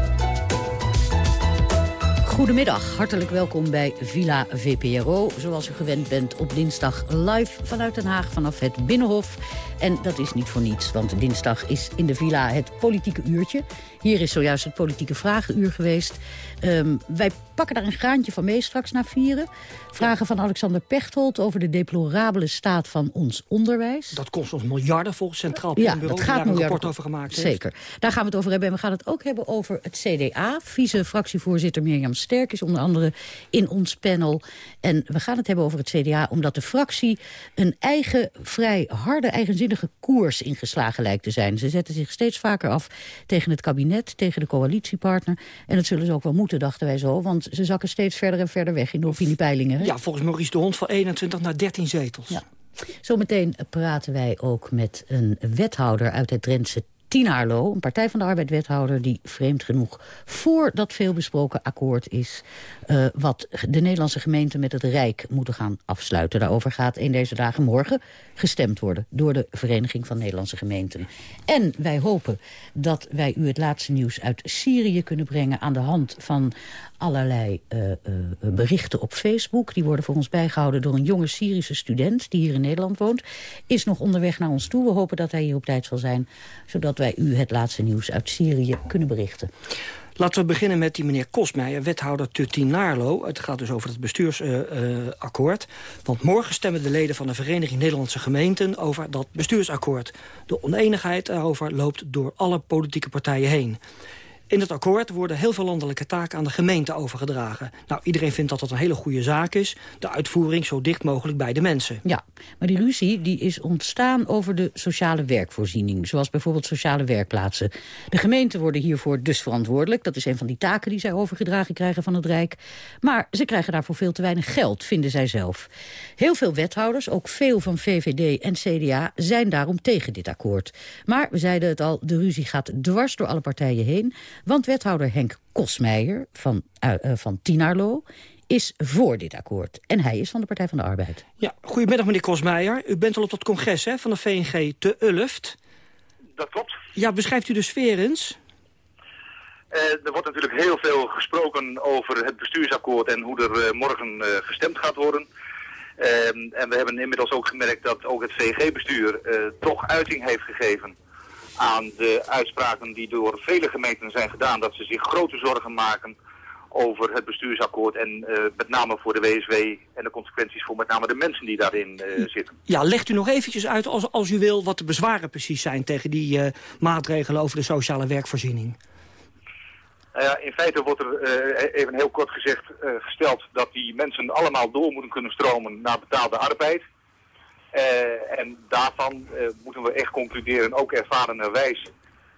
Goedemiddag, hartelijk welkom bij Villa VPRO. Zoals u gewend bent op dinsdag live vanuit Den Haag vanaf het Binnenhof. En dat is niet voor niets, want dinsdag is in de Villa het politieke uurtje. Hier is zojuist het politieke vragenuur geweest. Um, wij pakken daar een graantje van mee straks naar vieren. Vragen van Alexander Pechtold over de deplorabele staat van ons onderwijs. Dat kost ons miljarden volgens Centraal Planbureau. Ja, dat gaat een rapport over gemaakt Zeker. Daar gaan we het over hebben. En we gaan het ook hebben over het CDA. Vice-fractievoorzitter Mirjam Sterk is onder andere in ons panel. En we gaan het hebben over het CDA omdat de fractie... een eigen, vrij harde, eigenzinnige koers ingeslagen lijkt te zijn. Ze zetten zich steeds vaker af tegen het kabinet, tegen de coalitiepartner. En dat zullen ze ook wel moeten, dachten wij zo. Want ze zakken steeds verder en verder weg in de opiniepeilingen. Ja, volgens Maurice de Hond van 21 naar 13 zetels. Ja. Zometeen praten wij ook met een wethouder uit het Drentse Tinaarlo, een Partij van de Arbeid-wethouder... die vreemd genoeg voor dat veelbesproken akkoord is... Uh, wat de Nederlandse gemeenten met het Rijk moeten gaan afsluiten. Daarover gaat in deze dagen morgen gestemd worden... door de Vereniging van Nederlandse Gemeenten. En wij hopen dat wij u het laatste nieuws uit Syrië kunnen brengen... aan de hand van allerlei uh, uh, berichten op Facebook. Die worden voor ons bijgehouden door een jonge Syrische student... die hier in Nederland woont. Is nog onderweg naar ons toe. We hopen dat hij hier op tijd zal zijn... zodat wij u het laatste nieuws uit Syrië kunnen berichten. Laten we beginnen met die meneer Kosmeijer, wethouder te Naarlo. Het gaat dus over het bestuursakkoord. Want morgen stemmen de leden van de Vereniging Nederlandse Gemeenten... over dat bestuursakkoord. De oneenigheid daarover loopt door alle politieke partijen heen. In het akkoord worden heel veel landelijke taken aan de gemeente overgedragen. Nou, iedereen vindt dat dat een hele goede zaak is. De uitvoering zo dicht mogelijk bij de mensen. Ja, maar die ruzie die is ontstaan over de sociale werkvoorziening. Zoals bijvoorbeeld sociale werkplaatsen. De gemeenten worden hiervoor dus verantwoordelijk. Dat is een van die taken die zij overgedragen krijgen van het Rijk. Maar ze krijgen daarvoor veel te weinig geld, vinden zij zelf. Heel veel wethouders, ook veel van VVD en CDA, zijn daarom tegen dit akkoord. Maar, we zeiden het al, de ruzie gaat dwars door alle partijen heen. Want wethouder Henk Kosmeijer van, uh, van Tinarlo is voor dit akkoord. En hij is van de Partij van de Arbeid. Ja, goedemiddag meneer Kosmeijer. U bent al op dat congres hè, van de VNG te Ulft. Dat klopt. Ja, beschrijft u de sfeer eens? Uh, er wordt natuurlijk heel veel gesproken over het bestuursakkoord en hoe er uh, morgen uh, gestemd gaat worden. Ehm, en we hebben inmiddels ook gemerkt dat ook het VG-bestuur toch uiting heeft gegeven aan de uitspraken die door vele gemeenten zijn gedaan. Dat ze zich grote zorgen maken over het bestuursakkoord en uh, met name voor de WSW en de consequenties voor met name de mensen die daarin uh, zitten. Ja, legt u nog eventjes uit als, als u wil wat de bezwaren precies zijn tegen die uh, maatregelen over de sociale werkvoorziening. Nou ja, in feite wordt er even heel kort gezegd gesteld dat die mensen allemaal door moeten kunnen stromen naar betaalde arbeid. Uh, en daarvan uh, moeten we echt concluderen, ook ervarenerwijs,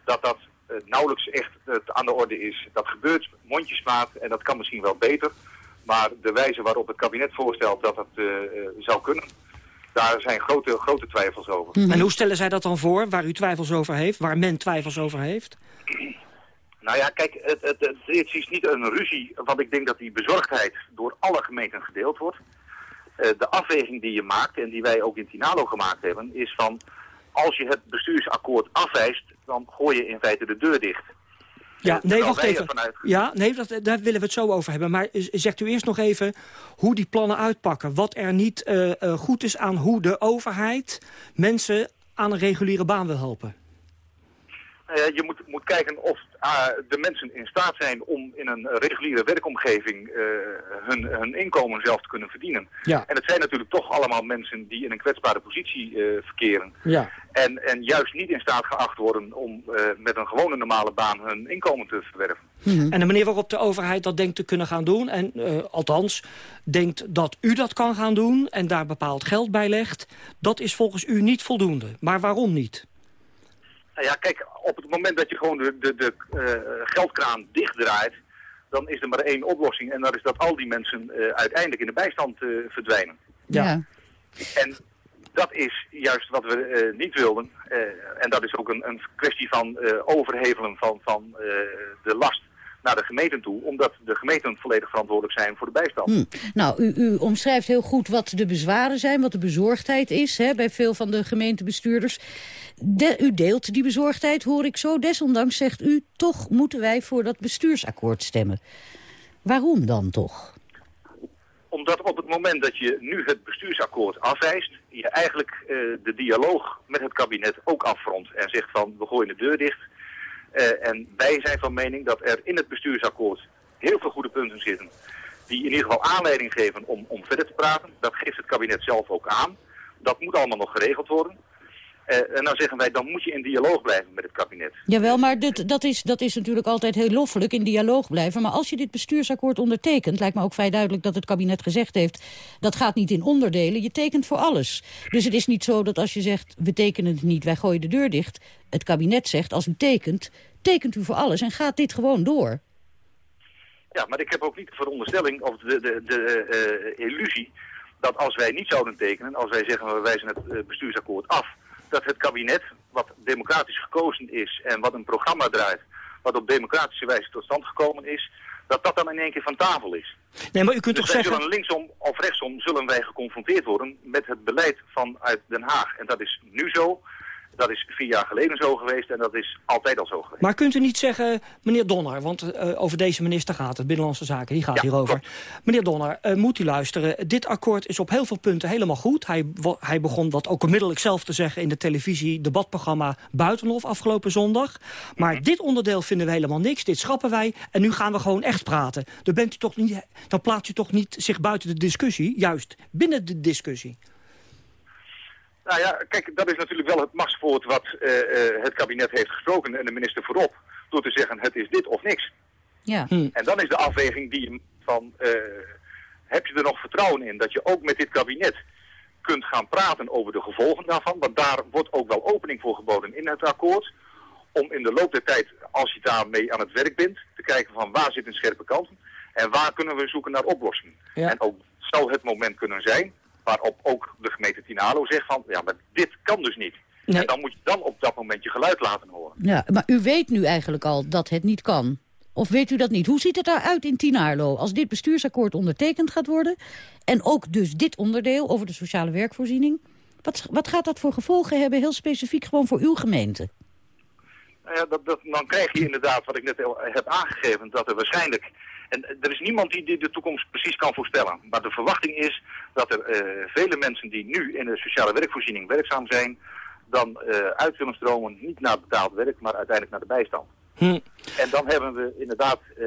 dat dat uh, nauwelijks echt aan de orde is. Dat gebeurt mondjesmaat en dat kan misschien wel beter. Maar de wijze waarop het kabinet voorstelt dat dat zou kunnen, daar zijn grote, grote twijfels over. En hoe stellen zij dat dan voor, waar u twijfels over heeft, waar men twijfels over heeft? *clears throat* Nou ja, kijk, het, het, het, het, is niet een ruzie, want ik denk dat die bezorgdheid door alle gemeenten gedeeld wordt. Eh, de afweging die je maakt en die wij ook in Tinalo gemaakt hebben, is van als je het bestuursakkoord afwijst, dan gooi je in feite de deur dicht. Ja, Eh, nee, wacht even. uit- Ja, nee, dat, daar willen we het zo over hebben. Maar zegt u eerst nog even hoe die plannen uitpakken. Wat er niet eh, eh, goed is aan hoe de overheid mensen aan een reguliere baan wil helpen. Ja, je moet, moet kijken of ah, de mensen in staat zijn om in een reguliere werkomgeving eh, hun, hun inkomen zelf te kunnen verdienen. Ja. En het zijn natuurlijk toch allemaal mensen die in een kwetsbare positie eh, verkeren. Ja. En, en juist niet in staat geacht worden om eh, met een gewone normale baan hun inkomen te verwerven. En de manier waarop de overheid dat denkt te kunnen gaan doen... en eh, althans denkt dat u dat kan gaan doen en daar bepaald geld bij legt... dat is volgens u niet voldoende. Maar waarom niet? Nou ja, kijk, op het moment dat je gewoon de, de, de eh, geldkraan dichtdraait, dan is er maar één oplossing. En dat is dat al die mensen eh, uiteindelijk in de bijstand eh, verdwijnen. Ja. En dat is juist wat we eh, niet wilden. Eh, en dat is ook een, een kwestie van eh, overhevelen van, van eh, de last naar de gemeenten toe. Omdat de gemeenten volledig verantwoordelijk zijn voor de bijstand. Hm. Nou, u, u omschrijft heel goed wat de bezwaren zijn, wat de bezorgdheid is hè, bij veel van de gemeentebestuurders. De, u deelt die bezorgdheid, hoor ik zo. Desondanks zegt u, toch moeten wij voor dat bestuursakkoord stemmen. Waarom dan toch? Omdat op het moment dat je nu het bestuursakkoord afwijst, je eigenlijk eh, de dialoog met het kabinet ook afrondt en zegt van we gooien de deur dicht. Eh, en wij zijn van mening dat er in het bestuursakkoord heel veel goede punten zitten die in ieder geval aanleiding geven om, om verder te praten. Dat geeft het kabinet zelf ook aan. Dat moet allemaal nog geregeld worden. Eh, en dan zeggen wij, dan moet je in dialoog blijven met het kabinet. Jawel, maar dit, dat, is, dat is natuurlijk altijd heel loffelijk in dialoog blijven. Maar als je dit bestuursakkoord ondertekent... lijkt me ook vrij duidelijk dat het kabinet gezegd heeft... dat gaat niet in onderdelen, je tekent voor alles. Dus het is niet zo dat als je zegt, we tekenen het niet, wij gooien de deur dicht... het kabinet zegt, als u tekent, tekent u voor alles en gaat dit gewoon door. Ja, maar ik heb ook niet de veronderstelling of de, de, de eh, illusie dat als wij niet zouden tekenen, als wij zeggen we wijzen het eh, bestuursakkoord af, dat het kabinet, wat democratisch gekozen is en wat een programma draait, wat op democratische wijze tot stand gekomen is, dat dat dan in één keer van tafel is. Nee, maar u kunt dus toch wij zeggen... zullen linksom of rechtsom zullen wij geconfronteerd worden met het beleid vanuit Den Haag. En dat is nu zo, dat is vier jaar geleden zo geweest en dat is altijd al zo geweest. Maar kunt u niet zeggen, meneer Donner, want eh, over deze minister gaat het, Binnenlandse Zaken, die gaat hierover. Meneer Donner, eh, moet u luisteren, dit akkoord is op heel veel punten helemaal goed. Hij, hij begon dat ook onmiddellijk zelf te zeggen in de televisie debatprogramma Buitenhof afgelopen zondag. Maar dit onderdeel vinden we helemaal niks, dit schrappen wij en nu gaan we gewoon echt praten. Dan, bent u toch niet, dan plaatst u toch niet zich buiten de discussie, juist binnen de discussie. Nou ja, kijk, dat is natuurlijk wel het machtsvoort wat eh, eh, het kabinet heeft gesproken en de minister voorop. Door te zeggen, het is dit of niks. Ja. En dan is de afweging die je van, eh, heb je er nog vertrouwen in dat je ook met dit kabinet kunt gaan praten over de gevolgen daarvan? Want daar wordt ook wel opening voor geboden in het akkoord. Om in de loop der tijd, als je daarmee aan het werk bent, te kijken van waar zitten scherpe kanten en waar kunnen we zoeken naar oplossingen. En ook zou het moment kunnen zijn waarop ook de gemeente Tinalo zegt van, ja, maar dit kan dus niet. En dan moet je dan op dat moment je geluid laten horen. Ja, maar u weet nu eigenlijk al dat het niet kan. Of weet u dat niet? Hoe ziet het eruit in Tinaarlo als dit bestuursakkoord ondertekend gaat worden? En ook dus dit onderdeel over de sociale werkvoorziening. Wat, wat gaat dat voor gevolgen hebben, heel specifiek gewoon voor uw gemeente? Nou ja, dat, dat, dan krijg je inderdaad, wat ik net heb aangegeven, dat er waarschijnlijk... En er is niemand die, die de toekomst precies kan voorspellen. Maar de verwachting is dat er eh, vele mensen die nu in de sociale werkvoorziening werkzaam zijn... dan eh, uit zullen stromen, niet naar betaald werk, maar uiteindelijk naar de bijstand. Hm. En dan hebben we inderdaad eh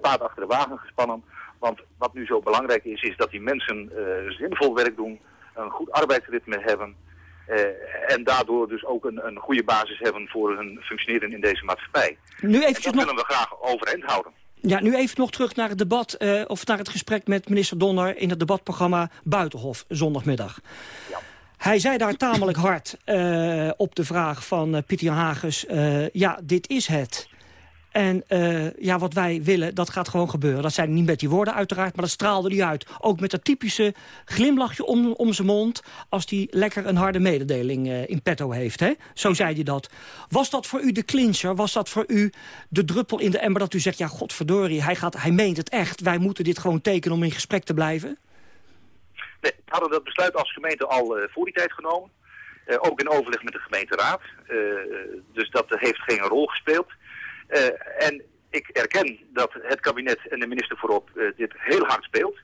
paard achter de wagen gespannen. Want wat nu zo belangrijk is, is dat die mensen eh, zinvol werk doen, een goed arbeidsritme hebben... eh, en daardoor dus ook een, een goede basis hebben voor hun functioneren in deze maatschappij. Nu en eventjes dat nog... willen we graag overeind houden. Ja, nu even nog terug naar het debat, eh, of naar het gesprek met minister Donner... in het debatprogramma Buitenhof, zondagmiddag. Hij zei daar tamelijk hard eh, op de vraag van uh, Pieter Hagens... Ja, dit is het. En uh, ja, wat wij willen, dat gaat gewoon gebeuren. Dat zijn niet met die woorden uiteraard, maar dat straalde hij uit. Ook met dat typische glimlachje om, om zijn mond... als hij lekker een harde mededeling uh, in petto heeft. Hè? Zo zei hij dat. Was dat voor u de clincher? Was dat voor u de druppel in de emmer dat u zegt... ja, godverdorie, hij, gaat, hij meent het echt. Wij moeten dit gewoon tekenen om in gesprek te blijven? We hadden dat besluit als gemeente al uh, voor die tijd genomen. Ook in overleg met de gemeenteraad. Dus dat heeft geen rol gespeeld. En ik erken dat het kabinet en de minister voorop dit heel hard speelt.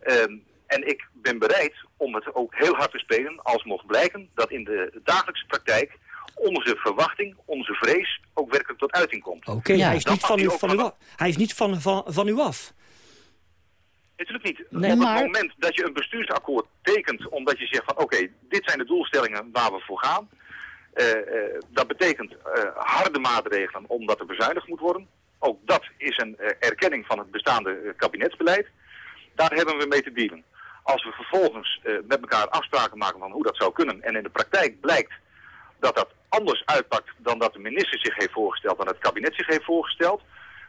Ehm, en ik ben bereid om het ook heel hard te spelen als mocht blijken dat in de dagelijkse praktijk onze verwachting, onze vrees ook werkelijk tot uiting komt. Oké, okay, ja, hij, is niet van u, van u af. hij is niet van, van, van u af. Natuurlijk niet. Nee, Op het moment dat je een bestuursakkoord tekent omdat je zegt van oké, dit zijn de doelstellingen waar we voor gaan. Uh, uh, dat betekent uh, harde maatregelen omdat er bezuinigd moet worden. Ook dat is een erkenning van het bestaande kabinetsbeleid. Daar hebben we mee te dealen. Als we vervolgens met elkaar afspraken maken van hoe dat zou kunnen en in de praktijk blijkt dat dat anders uitpakt dan dat de minister zich heeft voorgesteld, dan het kabinet zich heeft voorgesteld,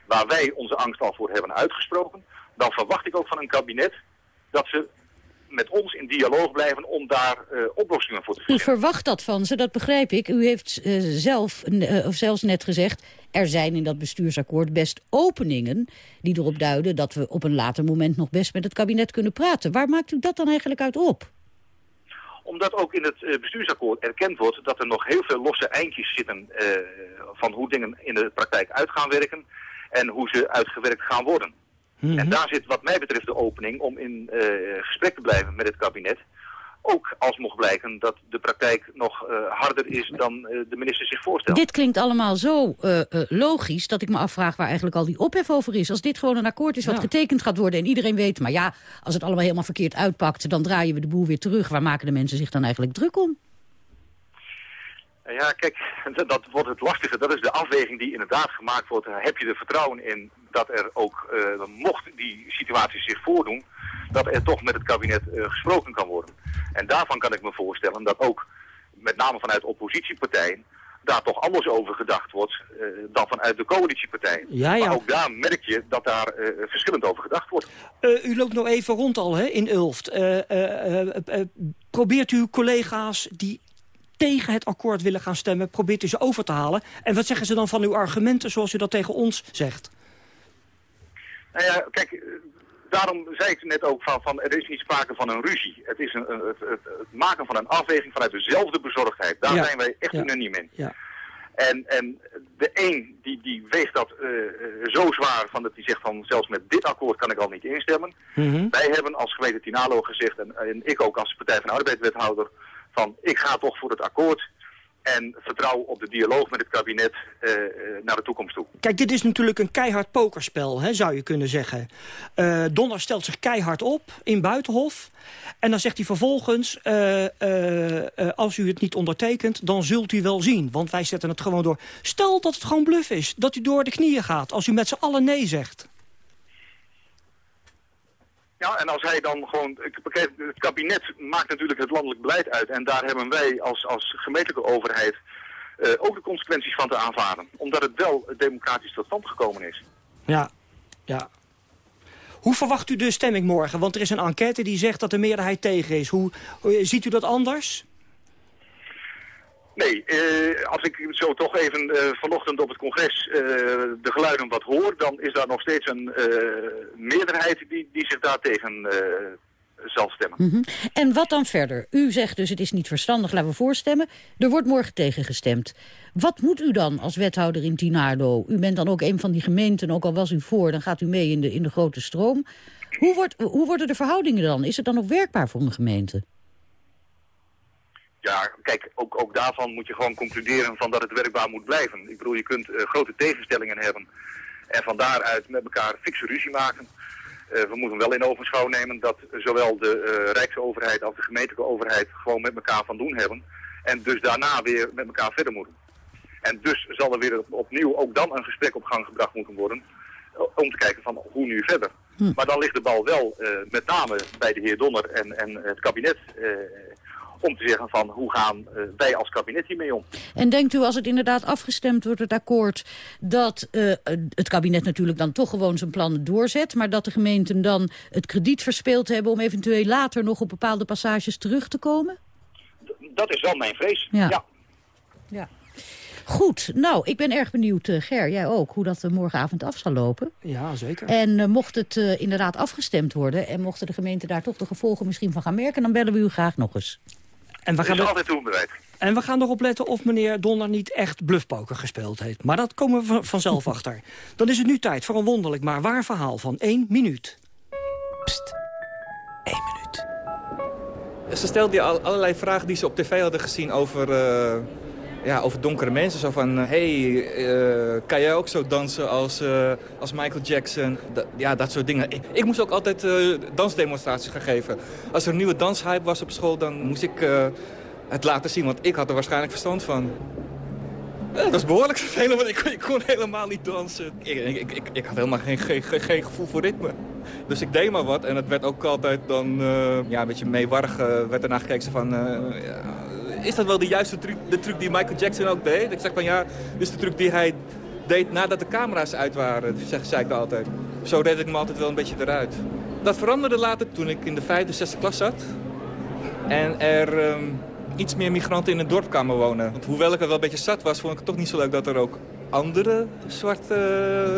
waar wij onze angst al voor hebben uitgesproken, dan verwacht ik ook van een kabinet dat ze met ons in dialoog blijven om daar uh, oplossingen voor te vinden. U verwacht dat van ze, dat begrijp ik. U heeft uh, zelf, uh, of zelfs net gezegd... er zijn in dat bestuursakkoord best openingen die erop duiden... dat we op een later moment nog best met het kabinet kunnen praten. Waar maakt u dat dan eigenlijk uit op? Omdat ook in het bestuursakkoord erkend wordt dat er nog heel veel losse eindjes zitten... van hoe dingen in de praktijk uit gaan werken en hoe ze uitgewerkt gaan worden. En mhm. daar zit wat mij betreft de opening om in uh, gesprek te blijven met het kabinet. Ook als mocht blijken dat de praktijk nog uh, harder is dan uh, de minister zich voorstelt. Dit klinkt allemaal zo logisch dat ik me afvraag waar eigenlijk al die ophef over is. Als dit gewoon een akkoord is wat ja. getekend gaat worden en iedereen weet... maar ja, als het allemaal helemaal verkeerd uitpakt, dan draaien we de boel weer terug. Waar maken de mensen zich dan eigenlijk druk om? Ja, kijk, *laughs* dat wordt het lastige. Dat is de afweging die inderdaad gemaakt wordt. Heb je er vertrouwen in dat er ook, uh, mocht die situatie zich voordoen, dat er toch met het kabinet uh, gesproken kan worden. En daarvan kan ik me voorstellen dat ook, met name vanuit oppositiepartijen, daar toch anders over gedacht wordt uh, dan vanuit de coalitiepartijen. Ja, ja. Maar ook daar merk je dat daar verschillend over gedacht wordt. u loopt nog even rond al hè, in Ulft. probeert u collega's die tegen het akkoord willen gaan stemmen... probeert u ze over te halen. En wat zeggen ze dan van uw argumenten zoals u dat tegen ons zegt? Nou ja, kijk, eh, daarom zei ik net ook van, van er is niet sprake van een ruzie. Het is een, het, het, het maken van een afweging vanuit dezelfde bezorgdheid. Daar zijn wij echt ja. unaniem in. Ja. En, en de een die, die weegt dat uh, zo zwaar van dat hij zegt van zelfs met dit akkoord kan ik al niet instemmen. Mm -hmm. Wij hebben als gemeente Tinalo gezegd en, en ik ook als Partij van de Arbeid wethouder van ik ga toch voor het akkoord en vertrouw op de dialoog met het kabinet uh, naar de toekomst toe. Kijk, dit is natuurlijk een keihard pokerspel, hè, zou je kunnen zeggen. Uh, Donner stelt zich keihard op in Buitenhof. En dan zegt hij vervolgens, als u het niet ondertekent, dan zult u wel zien. Want wij zetten het gewoon door. Stel dat het gewoon bluff is, dat u door de knieën gaat, als u met z'n allen nee zegt. Ja, en als hij dan gewoon... Het kabinet maakt natuurlijk het landelijk beleid uit. En daar hebben wij als, als gemeentelijke overheid uh, ook de consequenties van te aanvaarden. Omdat het wel democratisch tot stand gekomen is. Ja, ja. Hoe verwacht u de stemming morgen? Want er is een enquête die zegt dat de meerderheid tegen is. Hoe, hoe ziet u dat anders? Nee, uh, als ik zo toch even uh, vanochtend op het congres uh, de geluiden wat hoor, dan is daar nog steeds een meerderheid die, die zich daartegen zal stemmen. Mm -hmm. En wat dan verder? U zegt dus het is niet verstandig, laten we voorstemmen. Er wordt morgen tegen gestemd. Wat moet u dan als wethouder in Tinardo? U bent dan ook een van die gemeenten, ook al was u voor, dan gaat u mee in de, in de grote stroom. Hoe, wordt, hoe worden de verhoudingen dan? Is het dan ook werkbaar voor een gemeente? Ja, kijk, ook, ook daarvan moet je gewoon concluderen van dat het werkbaar moet blijven. Ik bedoel, je kunt uh, grote tegenstellingen hebben en van daaruit met elkaar fikse ruzie maken. Uh, we moeten wel in ogenschouw nemen dat zowel de uh, Rijksoverheid als de gemeentelijke overheid gewoon met elkaar van doen hebben. En dus daarna weer met elkaar verder moeten. En dus zal er weer opnieuw ook dan een gesprek op gang gebracht moeten worden om te kijken van hoe nu verder. Hm. Maar dan ligt de bal wel met name bij de heer Donner en, en het kabinet om te zeggen van hoe gaan uh, wij als kabinet hiermee om. En denkt u als het inderdaad afgestemd wordt, het akkoord, dat uh, het kabinet natuurlijk dan toch gewoon zijn plannen doorzet, maar dat de gemeenten dan het krediet verspeeld hebben om eventueel later nog op bepaalde passages terug te komen? Dat is wel mijn vrees, ja. ja. ja. Goed, nou, ik ben erg benieuwd, uh, Ger, jij ook, hoe dat uh, morgenavond af zal lopen. Ja, zeker. En uh, mocht het inderdaad afgestemd worden... en mochten de gemeenten daar toch de gevolgen misschien van gaan merken... dan bellen we u graag nog eens. En we gaan er altijd toe bereid. En we gaan erop letten of meneer Donner niet echt bluffpoker gespeeld heeft. Maar dat komen we vanzelf *laughs* achter. Dan is het nu tijd voor een wonderlijk maar waar verhaal van één minuut. Pst, één minuut. Ze stelde die allerlei vragen die ze op tv hadden gezien over ja, over donkere mensen. Zo van, hey, uh, kan jij ook zo dansen als, uh, als Michael Jackson? ja, dat soort dingen. Ik, ik moest ook altijd uh, dansdemonstraties gaan geven. Als er een nieuwe danshype was op school, dan moest ik het laten zien. Want ik had er waarschijnlijk verstand van. dat is behoorlijk vervelend, want ik, kon helemaal niet dansen. Ik, ik, ik, ik had helemaal geen, geen, geen, gevoel voor ritme. Dus ik deed maar wat en het werd ook altijd dan ja, een beetje meewarig. werd ernaar gekeken van... Is dat wel de juiste truc, de truc die Michael Jackson ook deed? Ik zeg van ja, is de truc die hij deed nadat de camera's uit waren, zeg, zei ik altijd. Zo deed ik me altijd wel een beetje eruit. Dat veranderde later toen ik in de vijfde, zesde klas zat. En er um, iets meer migranten in het dorp kwamen wonen. Want hoewel ik er wel een beetje zat was, vond ik het toch niet zo leuk dat er ook andere zwarte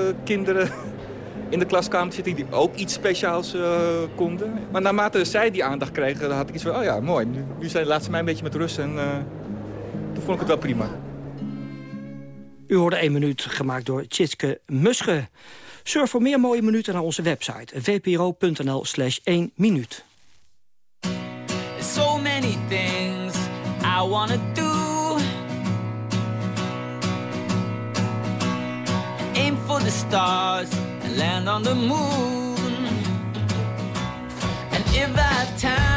uh, kinderen in de klaskamer zitten die ook iets speciaals uh, konden. Maar naarmate zij die aandacht kregen, had ik iets van, oh ja, mooi. Nu, nu zijn, laat ze mij een beetje met rust en uh, toen vond ik het wel prima. U hoorde één minuut gemaakt door Tjitske Musche. Surf voor meer mooie minuten naar onze website vpro.nl slash 1 minuut. So many things I wanna do Aim for the stars land on the moon. And if have time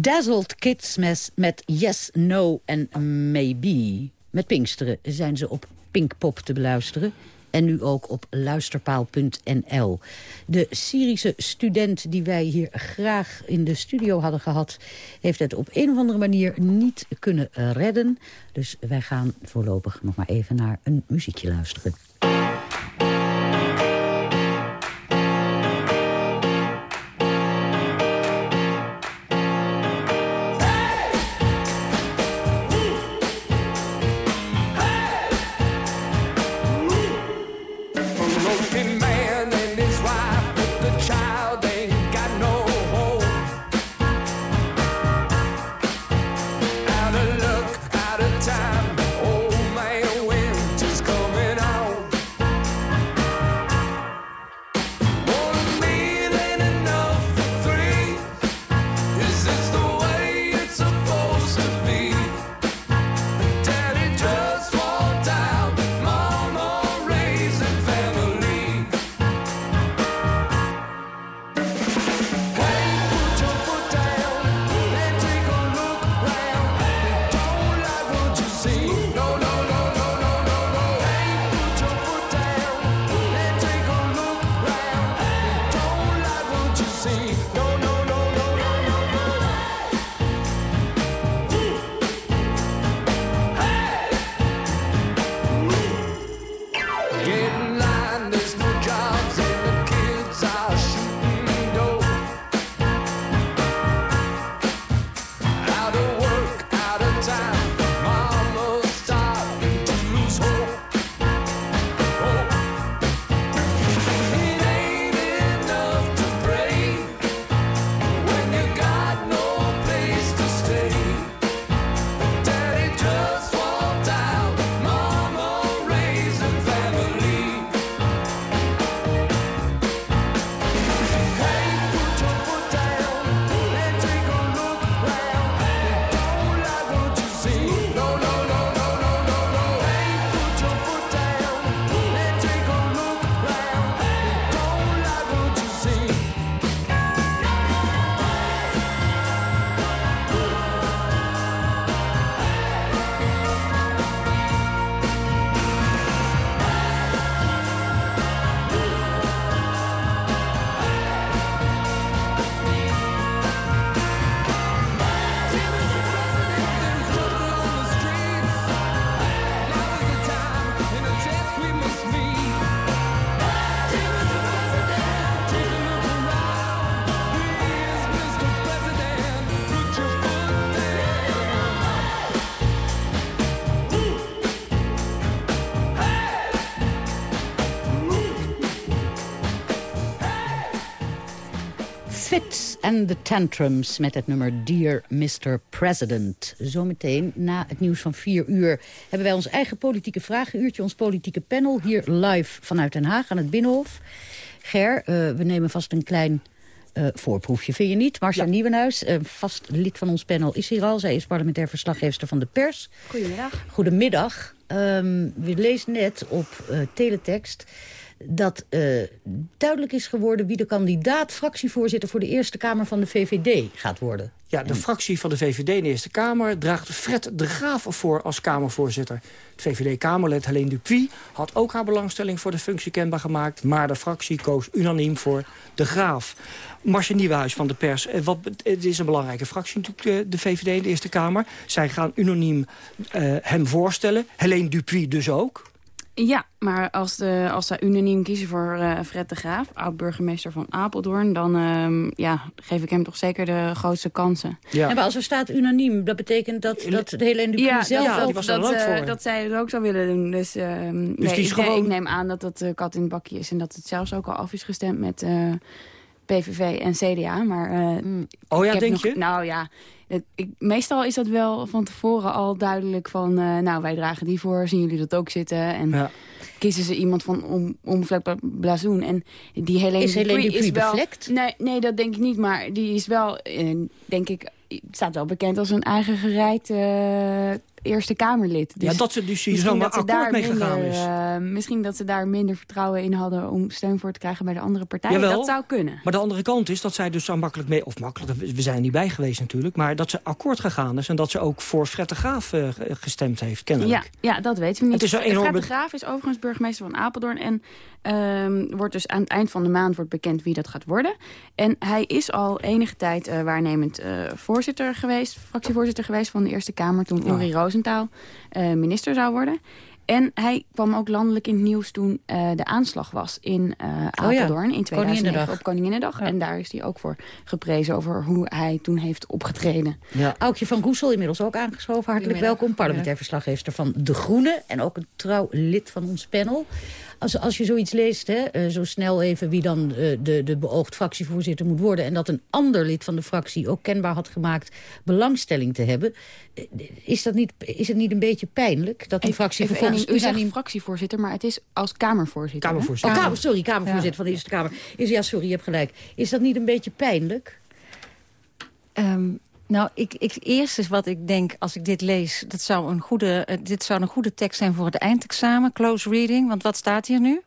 Dazzled Kids met, met Yes, No en Maybe. Met Pinksteren zijn ze op Pinkpop te beluisteren. En nu ook op luisterpaal.nl. De Syrische student die wij hier graag in de studio hadden gehad... heeft het op een of andere manier niet kunnen redden. Dus wij gaan voorlopig nog maar even naar een muziekje luisteren. En de Tantrums met het nummer Dear Mr. President. Zometeen na het nieuws van vier uur hebben wij ons eigen politieke vragenuurtje... ons politieke panel hier live vanuit Den Haag aan het Binnenhof. Ger, uh, we nemen vast een klein uh, voorproefje, vind je niet? Marcia ja. Nieuwenhuis, uh, vast lid van ons panel, is hier al. Zij is parlementair verslaggever van de pers. Goedemiddag. Goedemiddag. Um, we lezen net op teletext dat uh, duidelijk is geworden wie de kandidaat fractievoorzitter voor de Eerste Kamer van de VVD gaat worden. Ja, de fractie van de VVD in de Eerste Kamer draagt Fred de Graaf voor als Kamervoorzitter. Het VVD-Kamerlid Helene Dupuy had ook haar belangstelling voor de functie kenbaar gemaakt, maar de fractie koos unaniem voor de Graaf. Marcia Nieuwenhuis van de pers. Eh, wat, het is een belangrijke fractie natuurlijk, de VVD in de Eerste Kamer. Zij gaan unaniem uh, hem voorstellen. Helene Dupuy dus ook. Ja, maar als, de, als zij unaniem kiezen voor uh, Fred de Graaf, oud-burgemeester van Apeldoorn... dan uh, ja, geef ik hem toch zeker de grootste kansen. Ja. En maar als er staat unaniem, dat betekent dat, dat de hele industrie ja, zelf... Ja, ook, was dat, uh, dat zij het ook zou willen doen. Dus, dus nee, ik, gewoon... ik, neem aan dat dat kat in het bakje is... en dat het zelfs ook al af is gestemd met PVV en CDA. Maar, mm. oh ja, denk nog, je? Nou ja, het, ik, meestal is dat wel van tevoren al duidelijk van... nou, wij dragen die voor, zien jullie dat ook zitten? En ja kiezen ze iemand van om, onbevlekbaar blazoen. En die Helene is Helene Dupuy is wel, bevlekt? Nee, nee, dat denk ik niet. Maar die is wel, eh, denk ik, staat wel bekend als een eigen gereid uh, Eerste Kamerlid. Dus ja, dat ze dus hier zomaar akkoord mee gegaan is. Uh, misschien dat ze daar minder vertrouwen in hadden om steun voor te krijgen bij de andere partijen. Jawel, dat zou kunnen. Maar de andere kant is dat zij dus zo makkelijk mee... of makkelijk, we zijn er niet bij geweest natuurlijk... maar dat ze akkoord gegaan is en dat ze ook voor Fred de Graaf uh, gestemd heeft, kennelijk. Ja, ja, dat weten we niet. Het is. Fred de Graaf is overigens burgemeester van Apeldoorn... en uh, wordt dus aan het eind van de maand wordt bekend wie dat gaat worden. En hij is al enige tijd uh, waarnemend voorzitter geweest... fractievoorzitter geweest van de Eerste Kamer... toen Uri oh. Rosenthal minister zou worden. En hij kwam ook landelijk in het nieuws toen uh, de aanslag was in uh, Apeldoorn oh ja. in 2009 op Koninginnedag. Ja. En daar is hij ook voor geprezen over hoe hij toen heeft opgetreden. Ja. Aukje van Goesel, inmiddels ook aangeschoven. Hartelijk welkom, parlementair verslaggever van De Groene. En ook een trouw lid van ons panel. Als, als je zoiets leest, hè, uh, zo snel even wie dan uh, de, de beoogd fractievoorzitter moet worden... en dat een ander lid van de fractie ook kenbaar had gemaakt belangstelling te hebben... Eh, is, dat niet, is het niet een beetje pijnlijk dat een fractie vervolgens... U zegt fractievoorzitter, maar het is als Kamervoorzitter. Kamervoorzitter. Oh, kamer, sorry, Kamervoorzitter van de Eerste Kamer. Is, ja, sorry, je hebt gelijk. Is dat niet een beetje pijnlijk? Um, nou, ik, ik, eerst is wat ik denk als ik dit lees... Dat zou een goede, uh, dit zou een goede tekst zijn voor het eindexamen. Close reading, want wat staat hier nu?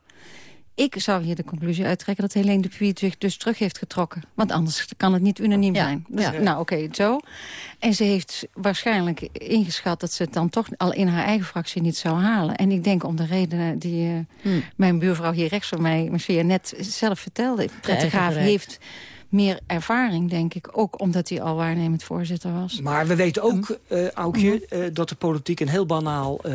Ik zou hier de conclusie uittrekken dat Helene de Puy zich dus terug heeft getrokken. Want anders kan het niet unaniem ja, zijn. Dus, ja. Nou, oké, okay, zo. En ze heeft waarschijnlijk ingeschat dat ze het dan toch al in haar eigen fractie niet zou halen. En ik denk om de redenen die uh, hmm. mijn buurvrouw hier rechts van mij... misschien net zelf vertelde. Graaf heeft meer ervaring, denk ik. Ook omdat hij al waarnemend voorzitter was. Maar we weten ook, uh, Aukje, uh, dat de politiek een heel banaal uh,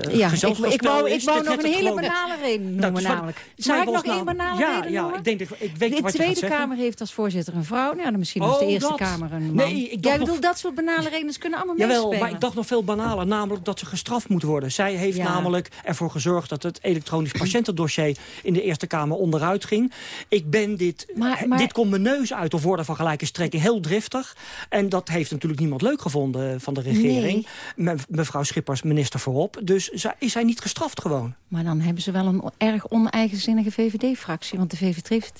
ja, ik, ik wou, ik wou nog een hele banale reden nou, noemen, nou, namelijk. Zou ik nog één banale ja, reden ja, noemen? Ik denk dat, ik weet de wat Tweede je Kamer heeft als voorzitter een vrouw. Nou, dan misschien was oh, de Eerste dat. Kamer een man. Nee, ik Jij nog... bedoelt, dat soort banale redenen kunnen allemaal Jawel, meespelen. maar ik dacht nog veel banaler. Namelijk dat ze gestraft moet worden. Zij heeft Ja. namelijk ervoor gezorgd dat het elektronisch patiëntendossier in de Eerste Kamer onderuit ging. Ik ben dit, Maar- maar- dit komt mijn neus uit of worden van gelijke strekking heel driftig. En dat heeft natuurlijk niemand leuk gevonden van de regering. Me- mevrouw Schippers, minister voorop. Dus is hij niet gestraft gewoon? Maar dan hebben ze wel een erg oneigenzinnige VVD-fractie. Want de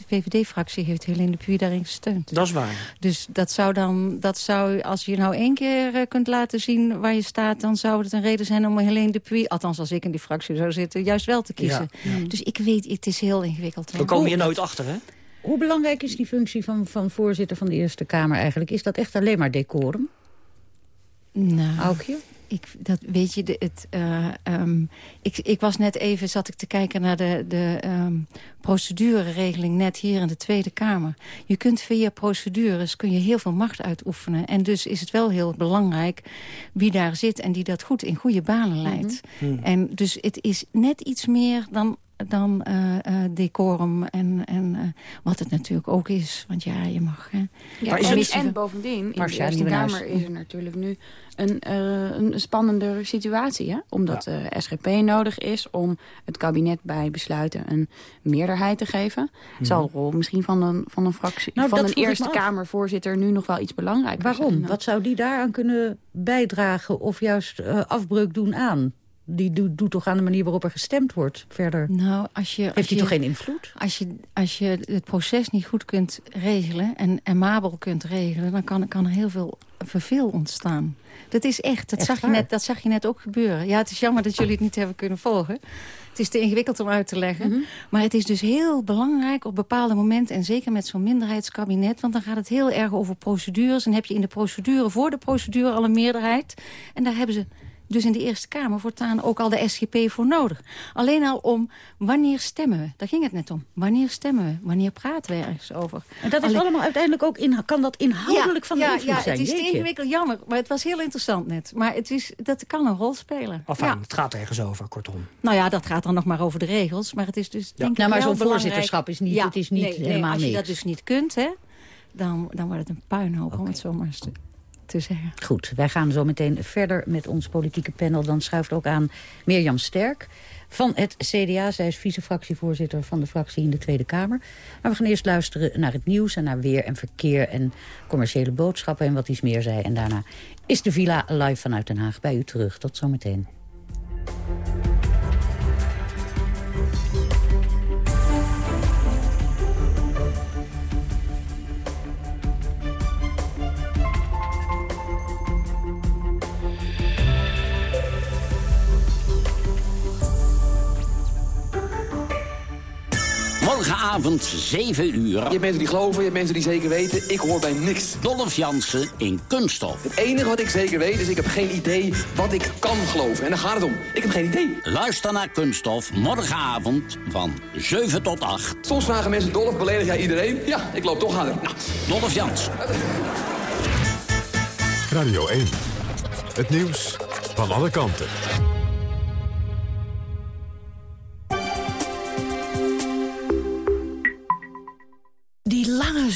VVD-fractie heeft Helene de Puy daarin gesteund. Dat is waar. Dus dat zou dan, dat zou, als je nou één keer eh, kunt laten zien waar je staat... dan zou het een reden zijn om Helene de Puy, althans als ik in die fractie zou zitten... juist wel te kiezen. Ja, ja. Dus ik weet, het is heel ingewikkeld. We komen hier nooit achter, hè? Hoe belangrijk is die functie van, van voorzitter van de Eerste Kamer eigenlijk? Is dat echt alleen maar decorum? Nou, Aukje? ik, dat weet je, de, het, eh, ehm, ik, ik was net even, zat ik te kijken naar de, de ehm, procedureregeling net hier in de Tweede Kamer. Je kunt via procedures kun je heel veel macht uitoefenen. En dus is het wel heel belangrijk wie daar zit en die dat goed in goede banen leidt. Mhm. En dus het is net iets meer dan dan eh, eh, decorum en, en eh, wat het natuurlijk ook is. Want ja, je mag... Hè, Ja, en, bovendien, in de Eerste. Kamer is er natuurlijk nu een, eh, een spannendere situatie. Hè? Omdat de SGP nodig is om het kabinet bij besluiten een meerderheid te geven. Zal de rol misschien van een, van een fractie, Nou, van een Eerste. Kamervoorzitter nu nog wel iets belangrijker Waarom? zijn. Wat zou die daaraan kunnen bijdragen of juist afbreuk doen aan? Die doet, doet toch aan de manier waarop er gestemd wordt verder? Nou, als je, Heeft als je- toch geen invloed? Als je, als je het proces niet goed kunt regelen en amabel kunt regelen... dan kan, kan er heel veel verveel ontstaan. Dat is echt. Dat, Echt zag je net, dat zag je net ook gebeuren. Ja, het is jammer dat jullie het niet hebben kunnen volgen. Het is te ingewikkeld om uit te leggen. Mhm. Maar het is dus heel belangrijk op bepaalde momenten... en zeker met zo'n minderheidskabinet... want dan gaat het heel erg over procedures... en heb je in de procedure voor de procedure al een meerderheid. En daar hebben ze dus in de Eerste Kamer voortaan ook al de SGP voor nodig. Alleen al om wanneer stemmen we. Daar ging het net om. Wanneer stemmen we? Wanneer praten we ergens over? En dat is Alleen- allemaal uiteindelijk ook in, kan dat inhoudelijk van de ja, invloed ja, zijn? het is ingewikkeld, jammer. Maar het was heel interessant net. Maar het is, dat kan een rol spelen. Enfin, ja. het gaat ergens over, kortom. Nou ja, dat gaat dan nog maar over de regels. Maar het is dus denk ik Nou, maar zo'n voorzitterschap is niet- het is niet nee, nee, helemaal Als je niks. dat dus niet kunt, hè, dan, dan wordt het een puinhoop, om het zo maar eens te, Goed, wij gaan zo meteen verder met ons politieke panel. Dan schuift ook aan Mirjam Sterk van het CDA. Zij is vice-fractievoorzitter van de fractie in de Tweede Kamer. Maar we gaan eerst luisteren naar het nieuws en naar weer en verkeer... en commerciële boodschappen en wat iets meer zei. En daarna is de Villa live vanuit Den Haag bij u terug. Tot zometeen. Morgenavond 7 uur. Je hebt mensen die geloven, je hebt mensen die zeker weten. Ik hoor bij niks. Dolph Jansen in Kunststof. Het enige wat ik zeker weet is ik heb geen idee wat ik kan geloven. En daar gaat het om. Ik heb geen idee. Luister naar Kunststof morgenavond van 7 tot 8. Soms vragen mensen, Dolph, beledig jij iedereen? Ja, ik loop toch aan het. Nou. Dolph Jansen. Radio 1. Het nieuws van alle kanten.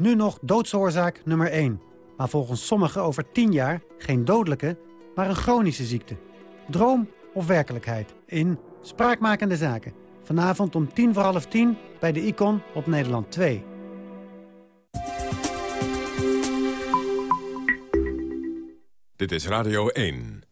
Nu nog doodsoorzaak nummer 1. Maar volgens sommigen over 10 jaar geen dodelijke, maar een chronische ziekte. Droom of werkelijkheid? In Spraakmakende Zaken. Vanavond om tien voor half tien bij de Icon op Nederland 2. Dit is Radio 1.